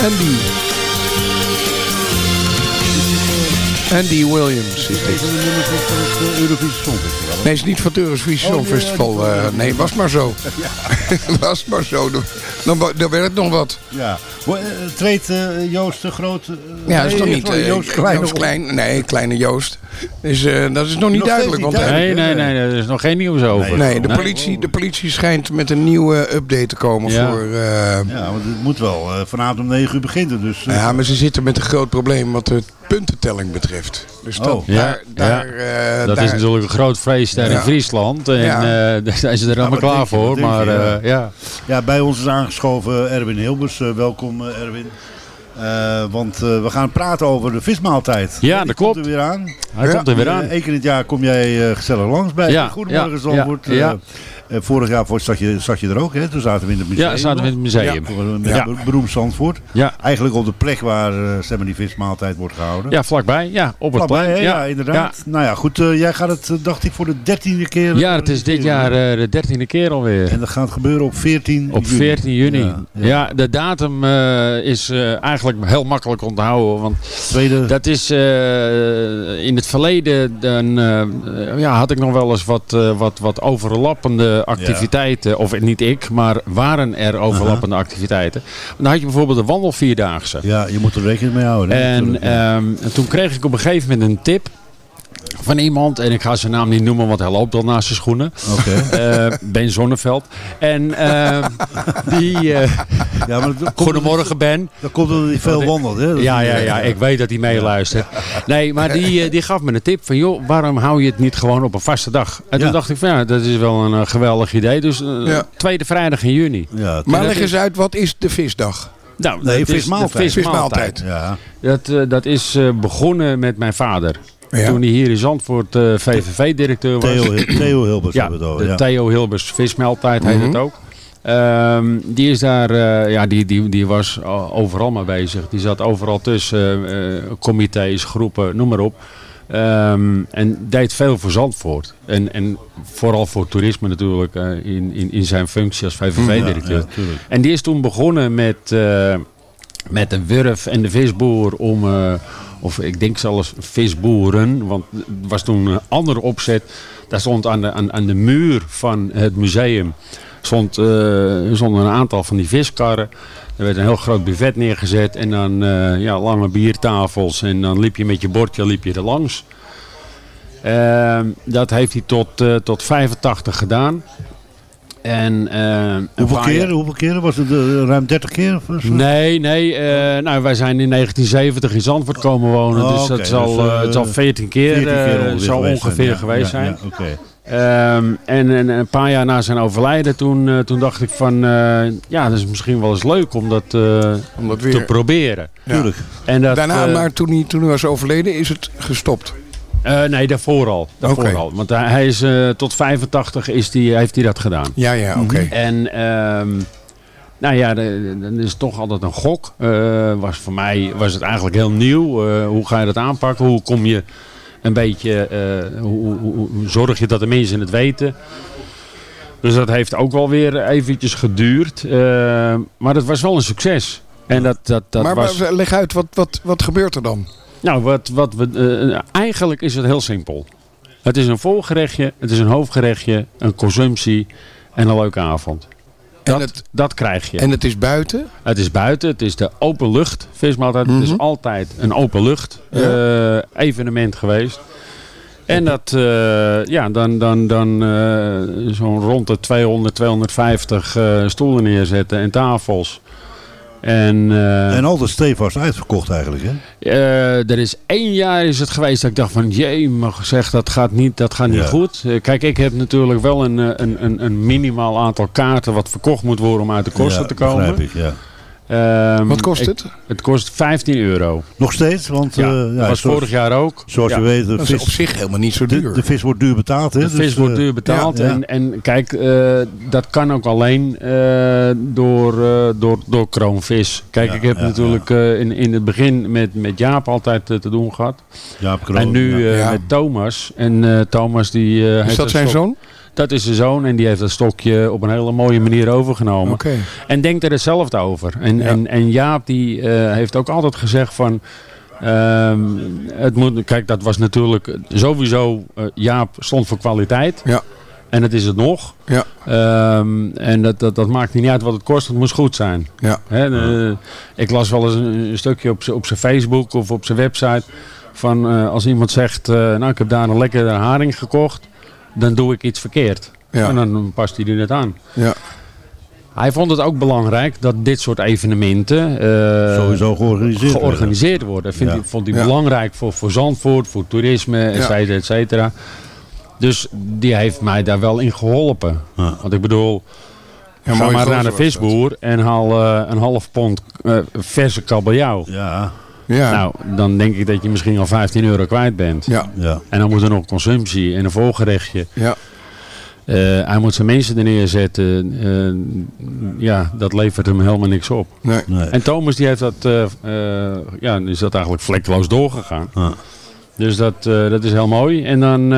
S12: Andy. Andy Williams is dit. Nee, is niet van het Eurovisie
S11: Oh,
S12: Songfestival. eh, nee, was maar zo. was maar zo. Dan, dan, werd het nog wat.
S11: Ja. Eh, Treedt eh, Joost de Groot...
S12: Ja, dat is nog niet...
S11: Joost Klein.
S12: Joost Klein. Nee, kleine Joost. Is, eh, dat is nog niet
S11: Nog
S12: duidelijk. Want
S21: Nee, nee, nee, er is nog geen nieuws over.
S12: Nee, de, politie, de politie schijnt met een nieuwe update te komen
S21: Ja.
S12: voor... eh,
S11: Ja, want het moet wel eh, vanavond om 9 uur beginnen. Dus,
S12: ja, maar ze zitten met een groot probleem wat de puntentelling betreft. Dus dat,
S11: Oh.
S21: Ja,
S12: daar, daar,
S21: ja.
S12: eh,
S21: dat is
S12: daar-
S21: natuurlijk een groot feest daar in. Friesland. En
S12: Ja.
S21: eh, daar zijn ze er allemaal
S11: wat
S21: klaar voor. Maar
S11: ja.
S21: eh, ja.
S11: Ja, bij ons is aangeschoven Erwin Hilbers. Eh, welkom eh, Erwin. Eh, want eh, we gaan praten over de vismaaltijd.
S21: Ja,
S11: Die
S21: dat
S11: komt er weer aan.
S21: Hij komt er weer aan.
S11: Eén keer in het jaar kom jij eh, gezellig langs bij
S21: Ja,
S11: Goedemorgen
S21: ja,
S11: Zandvoort.
S21: ja, ja.
S11: Eh, eh, vorig jaar zat, je, zat je er ook, hè? Toen zaten we in het museum.
S21: Ja, zaten we in het museum.
S11: Ja, beroemd Zandvoort.
S21: Ja.
S11: Eigenlijk op de plek waar eh, zeg maar, die vismaaltijd wordt gehouden.
S21: ja, vlakbij. Ja, op het
S11: Vlakbij,
S21: plein.
S11: hè? Ja, inderdaad. Nou ja, goed. eh, jij gaat het, eh, dacht ik, voor de dertiende keer...
S21: Ja, het is dit jaar eh, de dertiende keer alweer.
S11: En dat gaat gebeuren op 14
S21: Op
S11: juni.
S21: 14 juni.
S11: Ja,
S21: de datum eh, is eh, eigenlijk heel makkelijk onthouden. Want
S11: Tweede...
S21: dat is eh, in het verleden. Dan, eh, ja, had ik nog wel eens wat, eh, wat, wat overlappende activiteiten. Of niet ik, maar waren er overlappende activiteiten. Dan had je bijvoorbeeld de wandelvierdaagse.
S11: Ja, je moet er rekening mee houden. hè,
S21: En, ehm, en toen kreeg ik op een gegeven moment een tip van iemand. En ik ga zijn naam niet noemen, want hij loopt al naast zijn schoenen.
S11: Oké.
S21: Eh, ben Zonneveld. En ehm, die... eh,
S11: Ja, maar dat
S21: Goedemorgen Ben.
S11: Dat komt omdat hij veel wandelt, hè?
S21: Ja, ja, ja, ik weet dat hij meeluistert. Nee, maar die, eh, die gaf me een tip van, joh, waarom hou je het niet gewoon op een vaste dag? En toen
S11: Ja.
S21: dacht ik van, ja, dat is wel een eh, geweldig idee. Dus eh,
S12: Ja.
S21: tweede vrijdag in juni.
S11: Ja,
S12: Maar leg eens uit, wat is de visdag?
S21: Nou,
S11: Nee,
S21: dat is de
S11: vismaaltijd.
S21: vismaaltijd.
S11: Ja.
S21: Dat, eh, dat is eh, begonnen met mijn vader.
S12: Ja.
S21: Toen hij hier in Zandvoort eh, VVV-directeur was.
S11: Theo, Hil- Theo Hilbers
S21: ja,
S11: hebben we het over.
S21: de
S11: Ja.
S21: Theo Hilbers vismaaltijd heet
S12: Mhm.
S21: het ook. Ehm, die is daar, eh, ja, die, die, die was overal mee bezig. Die zat overal tussen, eh, comité's, groepen, noem maar op. Ehm, en deed veel voor Zandvoort. En, en vooral voor toerisme natuurlijk, in, in, in zijn functie als VVV-directeur.
S11: Ja,
S21: en die is toen begonnen met, met de wurf en de visboer om... of ik denk zelfs visboeren, want het was toen een andere opzet. Daar stond aan de, aan, aan de muur van het museum stond, eh, een aantal van die viskarren. Er werd een heel groot buffet neergezet en dan eh, ja, lange biertafels. En dan liep je met je bordje liep je er langs. Ehm, dat heeft hij tot, eh, tot 85 gedaan. En, eh,
S11: Hoeveel
S21: paar
S11: keren? Hoeveel keren? Was het eh, ruim 30 keer? Of zo?
S21: Nee, nee. eh, nou, wij zijn in 1970 in Zandvoort komen wonen.
S11: Oh,
S21: dus dat zal,
S11: dus,
S21: eh, het zal
S11: eh,
S21: 14 keer,
S11: 14 keer
S21: eh,
S11: ongeveer
S21: zal
S11: geweest
S21: ongeveer
S11: zijn, ja.
S21: geweest
S11: Ja,
S21: zijn.
S11: ja.
S21: Ehm, en, en een paar jaar na zijn overlijden, toen, eh, toen dacht ik van... eh, ja, dat is misschien wel eens leuk om dat, eh,
S12: Om dat
S21: te
S12: weer...
S21: proberen.
S12: Ja.
S11: Tuurlijk.
S21: En dat,
S12: Daarna, maar toen hij, toen hij was overleden, is het gestopt.
S21: Eh, nee, daarvoor al. Daarvoor al. Want hij, is eh, tot 85 is die, heeft hij dat gedaan.
S12: Ja, ja, oké.
S21: En ehm, nou ja, dan is het toch altijd een gok. Eh, was voor mij was het eigenlijk heel nieuw. Hoe ga je dat aanpakken? Hoe kom je een beetje, hoe, hoe, hoe zorg je dat de mensen het weten? Dus dat heeft ook wel weer eventjes geduurd. Maar het was wel een succes. En dat, dat, dat
S12: maar
S21: was...
S12: maar leg uit, wat, wat, wat gebeurt er dan?
S21: Nou, wat, wat we, eh, eigenlijk is het heel simpel. Het is een volgerechtje, het is een hoofdgerechtje, een consumptie en een leuke avond. Dat,
S12: En het,
S21: dat krijg je.
S12: en het is buiten?
S21: Het is buiten, het is de open lucht. Het is
S12: Mhm.
S21: altijd een open lucht eh, evenement geweest. En dat, eh, ja, dan, dan, dan zo'n rond de 200, 250 eh, stoelen neerzetten en tafels. En, eh,
S11: En altijd stevast uitverkocht eigenlijk, hè?
S21: eh, er is één jaar is het geweest dat ik dacht van jee, mag gezegd dat gaat niet, dat gaat niet
S11: Ja.
S21: goed. Eh, kijk, ik heb natuurlijk wel een, een, een, een minimaal aantal kaarten wat verkocht moet worden om uit de kosten
S11: Ja,
S21: te komen.
S11: begrijp ik, ja.
S21: Ehm,
S12: Wat kost
S21: ik-
S12: het?
S21: Het kost 15 euro.
S11: Nog steeds? Want
S21: Ja,
S11: eh,
S21: dat was
S11: zoals-
S21: vorig jaar ook.
S11: Zoals
S21: Ja.
S11: je weet, de
S12: Dat is
S11: vis,
S12: op zich helemaal niet zo duur.
S11: de vis wordt duur betaald, hè?
S21: De
S11: Dus,
S21: vis wordt
S11: eh,
S21: duur betaald.
S11: ja, ja.
S21: En, en kijk, eh, dat kan ook alleen eh, door, eh, door, door kroonvis. Kijk,
S11: Ja,
S21: ik heb
S11: ja,
S21: natuurlijk eh, in, in het begin met, met Jaap altijd te doen gehad.
S11: Jaap Kroon,
S21: en nu
S11: ja.
S21: eh,
S12: Ja.
S21: met Thomas. En eh, Thomas die... eh,
S12: Is dat zijn zoon?
S21: Dat is zijn zoon en die heeft dat stokje op een hele mooie manier overgenomen.
S12: Oké.
S21: En denkt er hetzelfde over. En, en, en Jaap die eh, heeft ook altijd gezegd van... ehm, het moet, kijk, dat was natuurlijk sowieso... eh, Jaap stond voor kwaliteit.
S12: Ja.
S21: En dat is het nog.
S12: Ja.
S21: Ehm, en dat, dat, dat maakt niet uit wat het kost. Het moest goed zijn.
S12: Ja.
S21: Hè, ik las wel eens een, een stukje op, z'n- op zijn Facebook of op zijn website... van eh, als iemand zegt... nou, ik heb daar een lekkere haring gekocht... dan doe ik iets verkeerd.
S12: Ja.
S21: En dan past hij er net aan.
S12: Ja.
S21: Hij vond het ook belangrijk dat dit soort evenementen eh,
S11: Sowieso georganiseerd
S21: georganiseerd worden. Vindt
S11: Ja.
S21: hij, vond hij
S11: Ja.
S21: belangrijk voor, voor Zandvoort, voor toerisme, et cetera, et cetera. Dus die heeft mij daar wel in geholpen. Want ik bedoel,
S12: Ja,
S21: ga maar naar de visboer en haal eh, een half pond eh, verse kabeljauw.
S11: Ja.
S12: Ja.
S21: Nou, dan denk ik dat je misschien al 15 euro kwijt bent.
S12: Ja.
S11: Ja.
S21: En dan moet er nog consumptie en een voorgerechtje.
S12: Ja.
S21: Eh, hij moet zijn mensen er neerzetten. Eh, ja, dat levert hem helemaal niks op.
S12: Nee.
S21: En Thomas die heeft dat, eh, eh, ja, is dat eigenlijk vlekkeloos doorgegaan. Dus dat, eh, dat is heel mooi. En dan,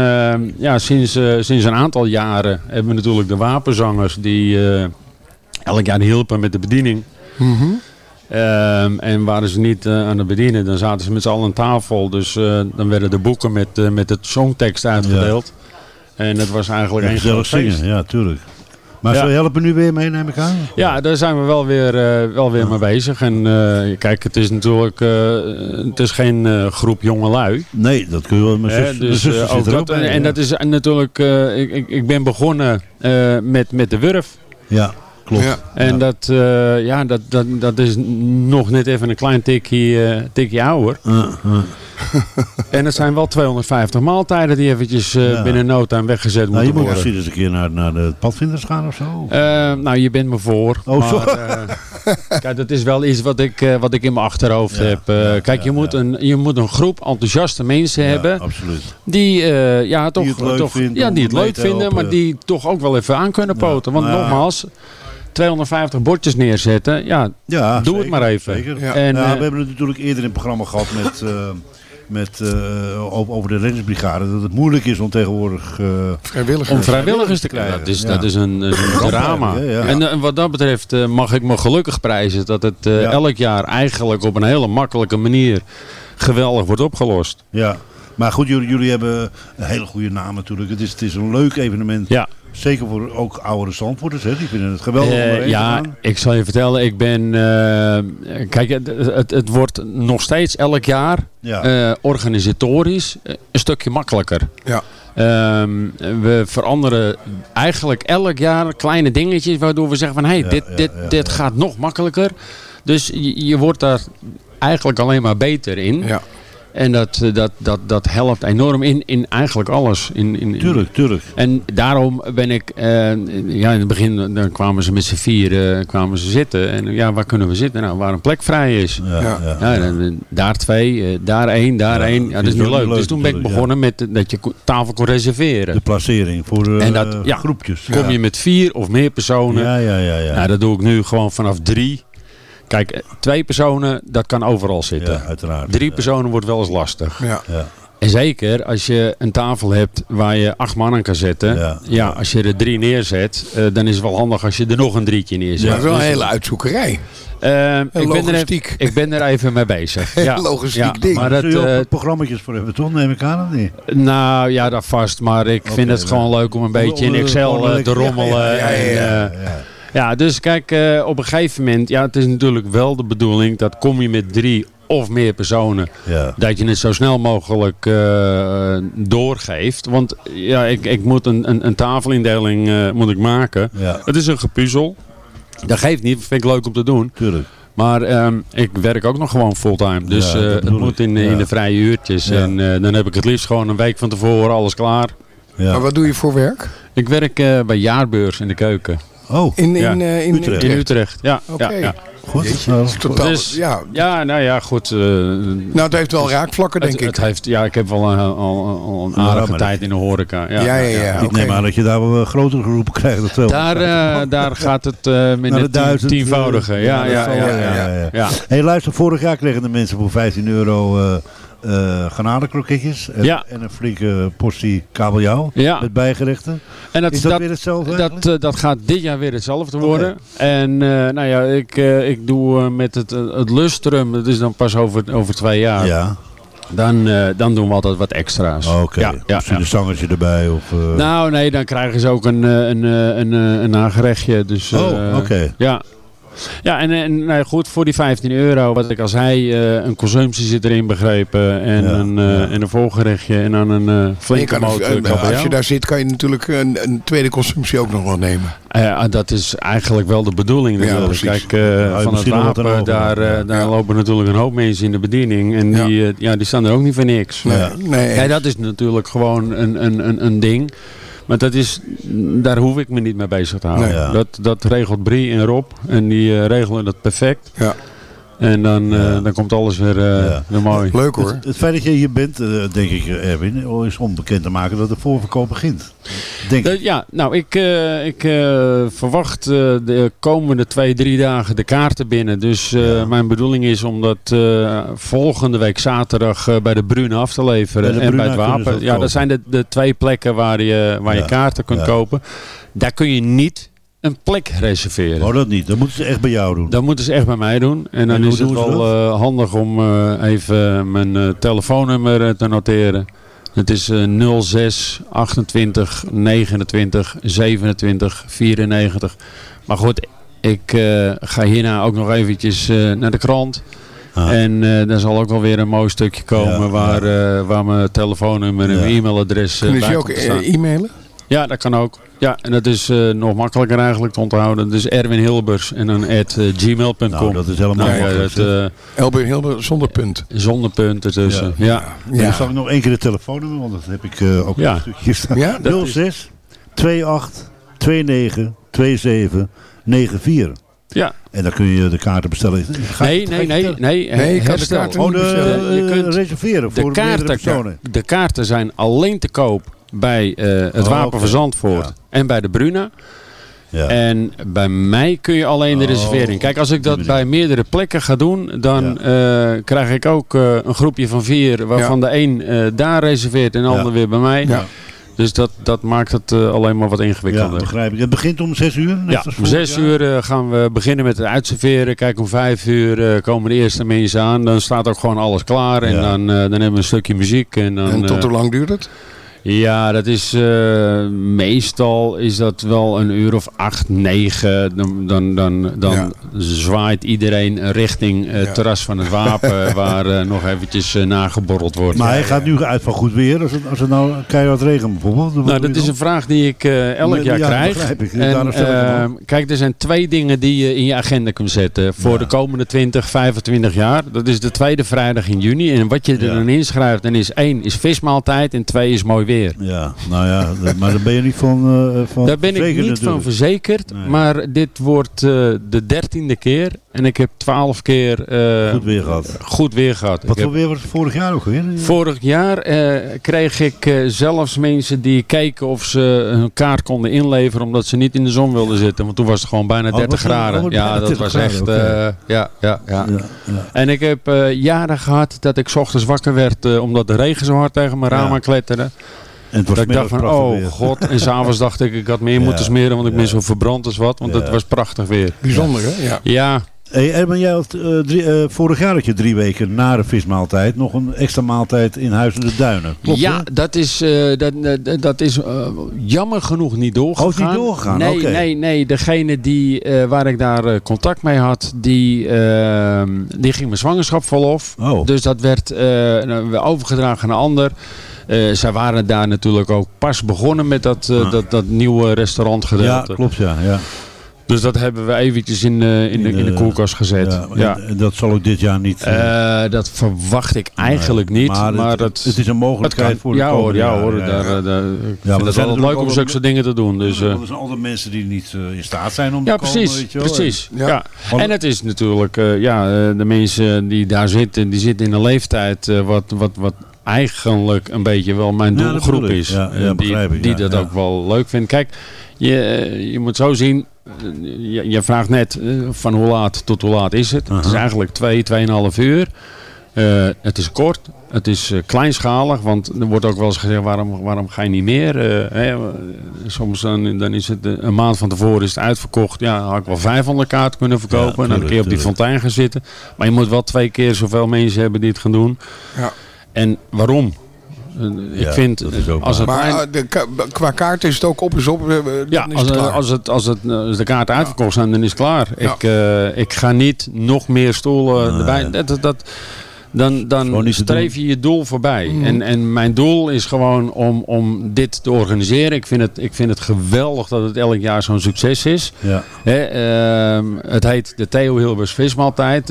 S21: ja, sinds, sinds een aantal jaren hebben we natuurlijk de wapenzangers die eh, elk jaar hielpen met de bediening.
S12: Mhm.
S21: Ehm, en waren ze niet eh, aan het bedienen, dan zaten ze met z'n allen aan tafel. Dus eh, dan werden de boeken met, eh, met het songtekst uitgedeeld. En dat was eigenlijk
S11: Ja,
S21: een groot feest.
S11: zingen, ja, tuurlijk. Maar
S21: Ja.
S11: ze helpen nu weer mee, neem ik aan?
S21: Ja, daar zijn we wel weer, wel weer mee bezig. En kijk, het is natuurlijk het is geen groep jongelui.
S11: Nee, dat kun je wel. Mijn zus,
S21: dus,
S11: zit
S21: ook dat, en, en dat is natuurlijk, ik, ik, ben begonnen met, met de Wurf.
S11: Ja, klopt.
S12: Ja.
S21: En Dat, eh, ja, dat, dat, dat is nog net even een klein tikje, eh, tikje ouder. En het zijn wel 250 maaltijden die eventjes eh,
S11: Ja.
S21: binnen no time weggezet
S11: Nou, je
S21: moeten
S11: moet
S21: worden.
S11: misschien eens een keer naar, naar de padvinders gaan of zo.
S21: Nou, je bent me voor.
S11: Oh,
S21: maar,
S11: zo.
S21: kijk, dat is wel iets wat ik, wat ik in mijn achterhoofd heb. Kijk, je, moet Een, je moet een groep enthousiaste mensen hebben.
S11: absoluut.
S21: Die, ja, toch,
S11: het leuk
S21: toch,
S11: vinden
S21: ja, die het leuk vinden,
S11: helpen.
S21: maar die toch ook wel even aan kunnen poten. Want
S11: nou
S21: nogmaals, 250 bordjes neerzetten, ja,
S11: Ja,
S21: doe het maar even.
S11: Zeker.
S12: Ja.
S21: En,
S11: ja,
S21: eh,
S11: we hebben het natuurlijk eerder in het programma gehad met, eh, met, eh, over, de reddingsbrigade. Dat het moeilijk is om tegenwoordig... eh,
S12: Vrijwilligers.
S21: om vrijwilligers te krijgen. Dat is,
S11: Ja.
S21: dat is een, drama. En, eh, wat dat betreft eh, mag ik me gelukkig prijzen dat het eh,
S11: Ja.
S21: elk jaar eigenlijk op een hele makkelijke manier geweldig wordt opgelost.
S11: ja. Maar goed, jullie, jullie hebben een hele goede naam natuurlijk. Het is, het is een leuk evenement.
S21: Ja.
S11: Zeker voor ook oudere Zandvoorters. Hè. Die vinden het geweldig om
S21: Eh, ja,
S11: gaan.
S21: ik zal je vertellen, ik ben. eh, kijk, het, het, het wordt nog steeds elk jaar
S11: Ja.
S21: eh, organisatorisch een stukje makkelijker.
S12: Ja.
S21: Ehm, we veranderen eigenlijk elk jaar kleine dingetjes waardoor we zeggen van hé, hey,
S11: Ja,
S21: dit,
S11: ja,
S21: dit,
S11: ja,
S21: dit gaat nog makkelijker. Dus je, je wordt daar eigenlijk alleen maar beter in.
S12: Ja.
S21: En dat, eh, dat, dat, dat helpt enorm in, in eigenlijk alles. In, in, in-
S11: Tuurlijk, tuurlijk.
S21: en daarom ben ik, eh, ja in het begin dan kwamen ze met z'n vier eh, kwamen ze zitten. En ja, waar kunnen we zitten? Nou, waar een plek vrij is.
S11: Ja,
S12: Ja.
S11: ja.
S21: Ja, dan, eh, daar twee, eh, daar één, daar
S11: Ja,
S21: één.
S11: dat
S21: Ja, dat is niet leuk.
S11: leuk
S21: Dus toen ben ik begonnen met eh, dat je tafel kon reserveren.
S11: De placering voor eh,
S21: En dat- ja.
S11: groepjes.
S21: Kom
S11: ja.
S21: je met vier of meer personen.
S11: Ja, ja, ja. ja.
S21: Nou, dat doe ik nu gewoon vanaf drie. Kijk, twee personen, dat kan overal zitten.
S11: Ja, uiteraard.
S21: Drie
S11: Ja.
S21: personen wordt wel eens lastig.
S12: Ja.
S11: Ja.
S21: En zeker als je een tafel hebt waar je acht man aan kan zetten.
S11: Ja.
S21: Ja, als je er drie neerzet, eh, dan is het wel handig als je er nog een drietje neerzet.
S12: Maar wel een
S21: Dus,
S12: hele uitzoekerij.
S21: eh, ik, ben er
S12: logistiek.
S21: even, ik ben er even mee bezig. Ja,
S12: logistiek
S21: ja,
S12: ding.
S21: Maar
S11: Daar
S21: dat,
S11: zul je ook
S21: eh,
S11: programma's voor hebben, toch? Neem ik aan, of niet?
S21: nou ja, dat vast. Maar ik vind het
S11: maar-
S21: gewoon leuk om een beetje in Excel eh, te
S11: ja, ja,
S21: rommelen.
S12: ja, ja,
S21: en,
S12: ja,
S21: dus kijk, eh, op een gegeven moment, ja, het is natuurlijk wel de bedoeling dat kom je met drie of meer personen,
S11: Ja.
S21: dat je het zo snel mogelijk eh, doorgeeft. Want ja, ik, ik moet een, een, een tafelindeling eh, moet ik maken.
S11: Ja.
S21: Het is een gepuzzel. Dat geeft niet, vind ik leuk om te doen.
S11: Tuurlijk.
S21: Maar ehm, ik werk ook nog gewoon fulltime. Dus
S11: Ja,
S21: eh, het moet in,
S11: Ja.
S21: in de vrije uurtjes.
S11: Ja.
S21: En eh, dan heb ik het liefst gewoon een week van tevoren alles klaar.
S11: Ja.
S12: Maar wat doe je voor werk?
S21: Ik werk eh, bij Jaarbeurs in de keuken.
S11: Oh,
S12: In, in, eh, in
S11: Utrecht.
S21: In Utrecht, ja.
S12: Oké.
S21: ja.
S11: goed.
S12: Jeetje,
S11: Nou,
S12: dat totaal,
S21: Dus-
S12: ja.
S21: Ja, nou ja, goed. eh,
S12: Nou, het heeft wel raakvlakken, denk
S21: het,
S12: ik.
S21: het heeft, ja, ik heb wel een, al, al een
S11: Ja,
S21: aardige tijd in de horeca. Ja,
S12: Ja, ja, ja.
S11: ik
S12: oké.
S11: neem aan dat je daar wel een grotere groepen krijgt. 200.
S21: Daar, eh, daar gaat het eh met
S11: Naar de duizend, eh,
S21: tienvoudige. Ja,
S11: dat
S21: ja, ja, ja, ja.
S11: Hey, luister, vorig jaar kregen de mensen voor 15 euro garnalenkroketjes en,
S21: Ja.
S11: en een flinke portie kabeljauw
S21: Ja.
S11: met bijgerechten.
S21: En dat,
S11: is dat, weer hetzelfde
S21: dat, eh, dat gaat dit jaar weer hetzelfde worden. En eh, nou ja, ik, ik doe met het, het lustrum, dat is dan pas over, over twee jaar.
S11: Ja.
S21: Dan, dan doen we altijd wat extra's.
S11: Oké,
S21: Ja, ja,
S11: misschien
S21: ja.
S11: een zangetje erbij of...
S21: Nou nee, dan krijgen ze ook een, een, een, eh, een nagerechtje. Dus,
S11: Oh, oké.
S21: Ja. Ja, en, en nou goed, voor die 15 euro, wat ik al zei, eh, een consumptie zit erin begrepen. En,
S11: Ja,
S21: een, eh, en een volgerechtje en dan een eh flinke
S12: kan,
S21: motor
S12: als je daar zit, kan je natuurlijk een, een tweede consumptie ook nog wel nemen.
S21: Eh, dat is eigenlijk wel de bedoeling
S12: Ja,
S21: natuurlijk.
S12: precies.
S21: Kijk, eh,
S12: Ja,
S21: van het wapen,
S12: erover,
S21: daar,
S12: ja.
S21: daar lopen natuurlijk een hoop mensen in de bediening. En die, ja, die staan er ook niet voor niks.
S12: Nee,
S21: Ja.
S12: nee,
S21: dat is natuurlijk gewoon een, een, een, een ding. Maar dat is, daar hoef ik me niet mee bezig te houden.
S11: Nee.
S21: Dat, dat regelt Brie en Rob. En die eh, regelen dat perfect.
S12: Ja.
S21: En dan, eh, dan komt alles weer, eh,
S11: Ja.
S21: weer mooi.
S12: Leuk hoor.
S11: Het, het feit dat je hier bent, eh, denk ik, Erwin, is om bekend te maken dat de voorverkoop begint. Denk ik.
S21: Ja, nou, ik, eh, ik eh, verwacht eh, de komende twee, drie dagen de kaarten binnen. Dus eh, mijn bedoeling is om dat eh, volgende week zaterdag eh, bij de Brune af te leveren.
S11: Bij de
S21: en bij het Wapen. Ja, dat zijn de, de twee plekken waar je, waar
S11: Ja.
S21: je kaarten kunt
S11: Ja.
S21: kopen. Daar kun je niet een plek reserveren.
S11: Oh, dat niet. Dat moeten ze echt bij jou doen.
S21: Dat moeten ze echt bij mij doen. En dan
S11: En
S21: is het wel eh, handig om eh, even mijn eh, telefoonnummer te noteren. Het is eh 06 28 29 27 94. Maar goed, ik eh, ga hierna ook nog eventjes eh, naar de krant. En eh daar zal ook wel weer een mooi stukje komen
S11: Ja,
S21: waar, eh, waar mijn telefoonnummer en
S11: Ja.
S21: mijn e-mailadres eh,
S12: Kunnen ze
S21: bij
S12: je ook e-mailen?
S21: Ja, dat kan ook. Ja, en dat is eh, nog makkelijker eigenlijk te onthouden. Dus Erwin Hilbers en dan at eh, gmail.com.
S11: Nou, dat is helemaal
S21: Nou ja,
S11: makkelijk,
S21: dat, eh,
S12: Elber Hilber zonder punt.
S21: zonder punten tussen. Ja. Ja.
S11: Dan zal ik nog één keer de telefoonnummer, want dat heb ik eh, ook
S21: Ja.
S11: een stukje staan.
S12: Ja,
S21: dat is-
S11: 06 28 29 27 94.
S21: Ja.
S11: En dan kun je de kaarten bestellen. Ga-
S21: Nee,
S11: ga
S21: nee,
S11: je
S21: nee, nee.
S12: Nee, je kan de kaarten
S11: Oh,
S12: niet
S11: de,
S12: bestellen.
S21: Je
S11: eh,
S21: kunt
S11: reserveren voor
S21: de
S11: meerdere
S21: kaarten,
S11: personen.
S21: de kaarten zijn alleen te koop bij eh, het
S11: Oh,
S21: Wapen van Zandvoort
S11: Ja.
S21: en bij de Bruna.
S11: Ja.
S21: En bij mij kun je alleen de
S11: Oh,
S21: reservering. Kijk, als ik dat bij meerdere plekken ga doen, dan eh, krijg ik ook eh, een groepje van vier, waarvan de een eh, daar reserveert en de
S11: Ja.
S21: ander weer bij mij.
S12: Ja.
S21: Dus dat, dat maakt het eh, alleen maar wat
S11: ja,
S21: ingewikkelder.
S11: begrijp ik. Het begint om 6 uur.
S21: Ja, om zes
S11: jaar.
S21: uur gaan we beginnen met het uitserveren. Kijk, om vijf uur eh, komen de eerste mensen aan. Dan staat ook gewoon alles klaar. En
S11: Ja.
S21: dan, eh, dan hebben we een stukje muziek. En, dan,
S12: En tot hoe lang duurt het?
S21: Ja, dat is eh, meestal is dat wel een uur of acht, negen. Dan, dan, dan, dan
S12: Ja.
S21: zwaait iedereen richting het
S12: Ja.
S21: terras van het wapen. waar eh, nog eventjes eh, nageborreld wordt.
S11: Maar hij gaat nu uit van goed weer. Als het, als het nou keihard regent bijvoorbeeld.
S21: Nou, dat is
S11: dan?
S21: een vraag die ik elk
S11: Ja,
S21: jaar
S11: dat
S21: krijg.
S11: ik.
S21: En,
S11: Daarom stel ik hem
S21: eh, kijk, er zijn twee dingen die je in je agenda kunt zetten voor
S11: Ja.
S21: de komende 20, 25 jaar. Dat is de tweede vrijdag in juni. En wat je er
S11: Ja.
S21: dan inschrijft, dan is één is vismaaltijd en twee is mooi weer.
S11: Ja, nou ja, maar daar ben je niet van, van
S21: Daar ben ik niet van verzekerd.
S11: Nee.
S21: Maar dit wordt eh, de dertiende keer. En ik heb twaalf keer
S11: Goed weer gehad.
S21: goed weer gehad.
S11: Wat
S21: Ik heb-
S11: voor weer was vorig jaar ook weer?
S21: Vorig jaar kreeg ik zelfs mensen die keken of ze hun kaart konden inleveren omdat ze niet in de zon wilden zitten. Want toen was het gewoon bijna
S11: Oh,
S21: 30
S11: was het-
S21: graden.
S11: oh,
S21: ja, dat
S11: 30
S21: was echt. ja, ja, ja.
S11: Ja, ja.
S21: En ik heb jaren gehad dat ik 's ochtends wakker werd omdat de regen zo hard tegen mijn raam aan kletterde.
S11: En het was
S21: Dat ik dacht van, oh
S11: weer.
S21: god. En s'avonds dacht ik, ik had meer
S11: Ja.
S21: moeten smeren, want ik ben zo verbrand als wat. Want
S11: Ja.
S21: het was prachtig weer.
S12: Bijzonder hè? Ja.
S21: Ja,
S11: Hey, Erben, jij had eh, drie, eh, vorig jaar had je drie weken na de vismaaltijd nog een extra maaltijd in Huizen de Duinen. Klopt,
S21: ja,
S11: hè?
S21: dat is, eh, dat, dat, dat is eh, jammer genoeg niet doorgegaan.
S11: Oh, is niet doorgegaan?
S21: Nee,
S11: Oké.
S21: nee, nee. Degene die, eh, waar ik daar contact mee had, die, eh, die ging mijn zwangerschap volop.
S11: Oh.
S21: Dus dat werd eh, nou, overgedragen naar een ander. Eh, zij waren daar natuurlijk ook pas begonnen met dat,
S11: Ah.
S21: dat, dat nieuwe restaurantgedeelte.
S11: Ja, klopt ja. ja.
S21: Dus dat hebben we eventjes in, eh, in, de, in de koelkast gezet.
S11: Ja,
S21: Ja,
S11: en- dat zal ook dit jaar niet...
S21: dat verwacht ik eigenlijk niet.
S11: maar
S21: Maar,
S11: het-
S21: dat,
S11: het is een mogelijkheid
S21: kan.
S11: voor de
S21: ja, hoor, ja hoor.
S11: ja,
S21: Daar,
S11: ja.
S21: daar, ik
S11: maar
S21: vind het
S11: zijn
S21: altijd
S11: natuurlijk
S21: leuk om zulke dingen te doen. Dus,
S11: er zijn altijd mensen die niet in staat zijn om
S21: ja,
S11: te komen,
S21: precies.
S11: weet je wel.
S21: precies.
S11: En-
S21: Ja. En het is natuurlijk, ja, de mensen die daar zitten, die zitten in een leeftijd wat, wat, wat eigenlijk een beetje wel mijn doelgroep is.
S11: Ja,
S21: Eh,
S11: ja,
S21: die
S11: begrijp ik,
S21: die
S11: ja,
S21: dat
S11: ja.
S21: ook wel leuk vindt. Kijk, je, eh, je moet zo zien, eh, je, je vraagt net eh, van hoe laat tot hoe laat is het. Het is
S11: Aha.
S21: eigenlijk twee, tweeënhalf uur. Eh, het is kort, het is eh, kleinschalig, want er wordt ook wel eens gezegd, waarom, waarom ga je niet meer? Eh, hè, soms dan, dan is het eh, een maand van tevoren is het uitverkocht. Ja, dan had ik wel 500 kaarten kunnen verkopen. en dan kun je op die
S11: tuurlijk.
S21: fontein gaan zitten. Maar je moet wel twee keer zoveel mensen hebben die het gaan doen.
S12: Ja.
S21: En waarom? Eh, ik
S11: Ja,
S21: vind,
S11: dat is ook
S21: als het
S12: Maar
S21: eind-
S12: eh, de, qua kaart is het ook op is op. eh, dan
S21: ja,
S12: is
S21: als,
S12: het
S21: als, het, als, het, als de kaarten uitverkocht zijn, dan is het klaar. Ik, eh, ik ga niet nog meer stoelen erbij. Dat, dat- dan dan streef je je doel voorbij.
S11: Mm.
S21: En, en mijn doel is gewoon om, om dit te organiseren. Ik vind, het, ik vind het geweldig dat het elk jaar zo'n succes is.
S11: Ja.
S21: Hè, ehm, het heet de Theo Hilbers Vismaaltijd.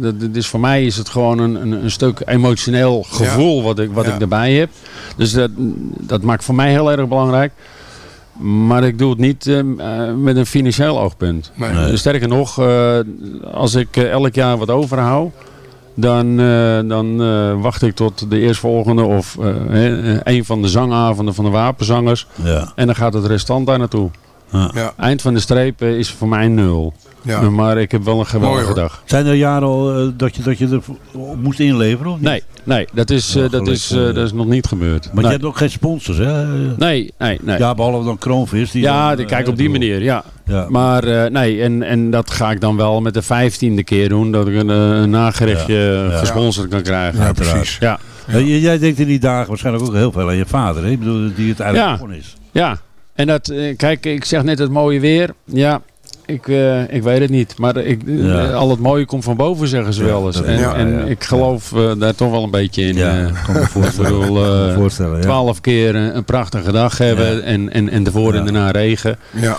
S21: Dat- dat is voor mij is het gewoon een, een, een stuk emotioneel gevoel wat, ik, wat
S12: Ja.
S21: ik erbij heb. Dus dat, dat maakt voor mij heel erg belangrijk. Maar ik doe het niet eh, eh, met een financieel oogpunt.
S12: Nee.
S21: Sterker nog, eh, als ik elk jaar wat overhoud, dan, eh, dan eh, wacht ik tot de eerstvolgende of hè, een van de zangavonden van de wapenzangers.
S11: Ja.
S21: En dan gaat het restant daar naartoe.
S12: Ja.
S21: Eind van de streep eh, is voor mij nul.
S12: Ja.
S21: Maar ik heb wel een geweldige
S12: Mooi,
S21: dag.
S11: Zijn er jaren al eh, dat, je, dat je er moest inleveren? Of niet?
S21: Nee, nee dat, is, eh,
S11: Ja,
S21: dat, is, eh, dat is nog niet gebeurd.
S11: Maar
S21: nee.
S11: je hebt ook geen sponsors, hè?
S21: nee, nee, nee.
S11: Ja, behalve dan Kroonvis. Die
S21: ja,
S11: dan, eh,
S21: kijk op die manier, ja.
S11: Ja.
S21: Maar eh, nee, en, en dat ga ik dan wel met de vijftiende keer doen. Dat ik een, eh, een nagerechtje
S11: Ja.
S21: gesponsord kan krijgen.
S11: Ja, precies.
S21: Ja.
S11: Jij denkt in die dagen waarschijnlijk ook heel veel aan je vader, hè? Ik bedoel, die het eigenlijk
S21: Ja.
S11: begonnen is.
S21: ja, en dat, eh, kijk, ik zeg net het mooie weer. Ja, ik, eh, ik weet het niet. Maar ik, eh,
S11: Ja.
S21: al het mooie komt van boven, zeggen ze
S11: Ja,
S21: wel eens. En,
S11: ja,
S21: en
S11: ja.
S21: ik geloof daar toch wel een beetje in.
S11: Ja,
S21: eh.
S11: kan me voorstellen.
S21: Ik bedoel,
S11: Kan me
S21: eh,
S11: voorstellen, ja.
S21: twaalf keer een, een prachtige dag hebben
S11: Ja.
S21: en, en, en ervoor
S11: Ja.
S21: en daarna regen.
S12: Ja,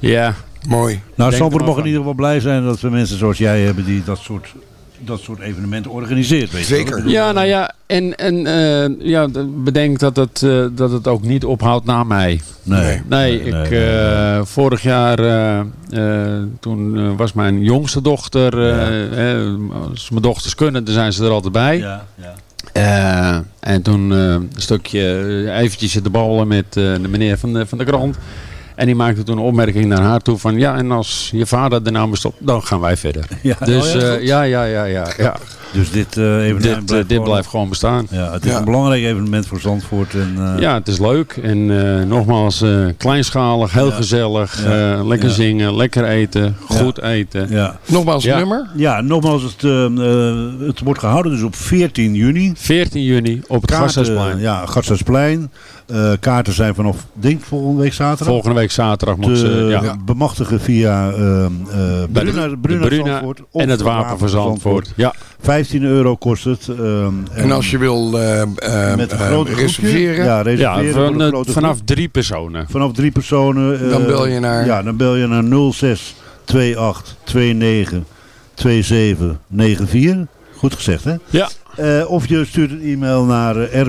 S21: Ja,
S12: mooi.
S11: Nou,
S21: er
S11: mag in ieder geval blij zijn dat we mensen zoals jij hebben die dat soort, dat soort evenementen organiseert. Weet je wel.
S12: Zeker.
S21: Ja, nou ja, en, en eh, ja, bedenk dat het, eh, dat het ook niet ophoudt na mij.
S11: Nee.
S21: Nee, ik,
S11: nee,
S21: eh, vorig jaar, eh, eh, toen was mijn jongste dochter, als mijn dochters kunnen, dan zijn ze er altijd bij.
S11: Ja, ja.
S21: Eh, en toen eh, een stukje eventjes zitten babbelen met eh, de meneer van de, van de krant. En die maakte toen een opmerking naar haar toe van... ja, en als je vader de naam stopt, dan gaan wij verder.
S11: Ja,
S21: Dus
S11: oh ja,
S21: eh, ja, ja, ja, ja, ja.
S11: Dus dit eh, evenement
S21: Dit, eh,
S11: blijft,
S21: dit
S11: gewoon-
S21: blijft gewoon bestaan.
S11: Ja, het is
S12: Ja.
S11: een belangrijk evenement voor Zandvoort. En, eh,
S21: Ja, het is leuk. En eh, nogmaals, eh, kleinschalig, heel
S11: Ja.
S21: gezellig.
S11: Ja.
S21: eh, lekker
S11: Ja.
S21: zingen, lekker eten,
S11: Ja.
S21: goed eten.
S11: ja.
S12: Nogmaals nummer.
S11: ja, nogmaals, het, eh, eh, het wordt gehouden dus op 14 juni.
S21: 14 juni op het Gasthuisplein.
S11: Ja, Gasthuisplein. Eh, kaarten zijn vanaf, denk ik, volgende week zaterdag.
S21: Volgende week zaterdag moet ze... Ja.
S11: bemachtigen via eh eh
S21: Bij de-
S11: Bruna,
S21: de
S11: Bruna,
S21: Bruna
S11: Zandvoort of
S21: en het Wapen van Zandvoort. Ja.
S11: 15 euro kost het. ehm,
S12: En als je wil eh, eh,
S11: met een
S12: eh, reserveren,
S11: Ja, reserveren voor
S21: van,
S11: een
S21: eh,
S11: grote
S21: vanaf
S11: groep.
S21: drie personen.
S11: vanaf drie personen. eh,
S12: Dan bel je naar-
S11: Ja, dan bel je naar 06 28 29 27 94. Goed gezegd, hè?
S21: Ja.
S11: Eh, of je stuurt een e-mail naar uh,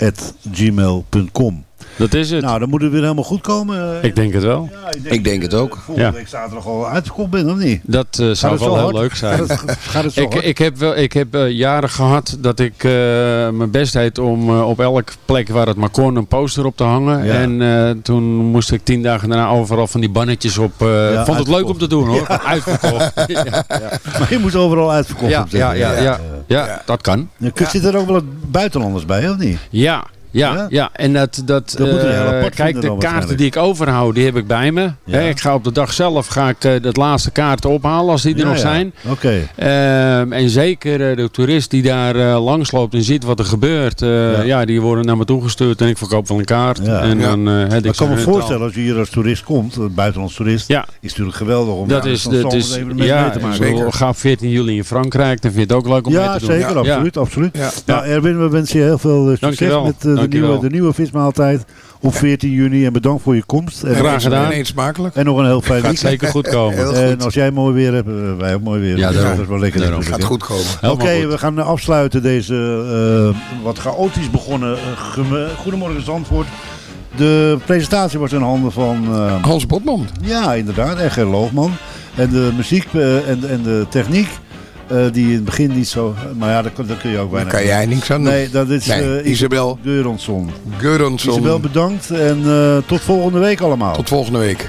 S11: erwinhilbers.gmail.com.
S21: Dat is het.
S11: Nou, dan moet het weer helemaal goed komen. eh.
S21: ik denk het wel.
S11: Ja, ik,
S12: Ik denk het ook.
S11: Volgende
S21: Ja.
S11: week zaterdag al uitverkocht ben, of niet?
S21: Dat eh, zou wel heel
S11: hard?
S21: leuk zijn.
S11: Gaat het, gaat het zo
S21: Ik,
S11: hard?
S21: ik heb, wel, ik heb eh, jaren gehad dat ik eh, mijn best deed om eh, op elke plek waar het maar kon een poster op te hangen.
S11: Ja.
S21: En eh, toen moest ik tien dagen daarna overal van die bannetjes op. eh,
S11: Ja,
S21: vond het leuk om te doen hoor.
S11: Ja.
S21: Uitverkocht. ja, ja.
S11: Maar je moet overal uitverkocht
S21: Ja,
S11: op
S21: ja, ja, ja, ja, dat kan.
S11: Ja, Zitten er ook wel buitenlanders bij, of niet?
S21: Ja, ja,
S11: Ja?
S21: ja. En dat, dat, eh, kijk, de kaarten die ik overhoud, die heb ik bij me.
S11: Ja.
S21: Hè, ik ga op de dag zelf ga ik eh, dat laatste kaarten ophalen als die er
S11: Ja,
S21: nog
S11: ja.
S21: zijn.
S11: Oké.
S21: Ehm, en zeker eh, de toerist die daar eh, langsloopt en ziet wat er gebeurt, eh,
S11: Ja.
S21: ja. die worden naar me toegestuurd en ik verkoop wel een kaart.
S11: Ja.
S21: En
S12: Ja.
S21: dan eh heb ik
S11: ik kan me voorstellen, als je hier als toerist komt, een buitenlands toerist,
S21: Ja.
S11: is natuurlijk geweldig om
S21: Dat is, dat is,
S11: evenement
S21: ja,
S11: mee te
S21: ik
S11: maken.
S21: ga op 14 juli in Frankrijk, dan vind je het ook leuk om
S11: Ja,
S21: mee te doen.
S11: zeker,
S21: Ja.
S11: absoluut, absoluut.
S12: Ja.
S11: Nou, Erwin, we wensen je heel veel succes met eh, de, nieuwe, de nieuwe vismaaltijd op 14 juni. En bedankt voor je komst. En,
S21: Graag gedaan.
S12: En eet smakelijk.
S11: en nog een heel fijn
S21: Gaat
S11: weekend.
S21: zeker goed komen.
S11: En als jij mooi weer hebt, hebben wij ook mooi weer.
S21: Ja,
S11: Dus
S21: daarom.
S11: Dat is wel lekker.
S21: Daarom.
S11: natuurlijk,
S12: Gaat goed komen.
S11: Oké, we gaan afsluiten deze eh, wat chaotisch begonnen geme- Goedemorgen Zandvoort. De presentatie was in handen van... eh,
S12: Hans Botman.
S11: ja, inderdaad, en Ger Loogman. En de muziek eh, en, en de techniek, eh, die in het begin niet zo... Maar ja, daar, kun- daar kun je ook
S12: Daar
S11: weinig
S12: kan jij niks aan doen.
S11: Nee, dat is
S12: Nee,
S11: eh,
S12: Isabel
S11: Geuronsson.
S12: Geuronsson.
S11: Isabel, bedankt en eh, tot volgende week allemaal.
S12: Tot volgende week.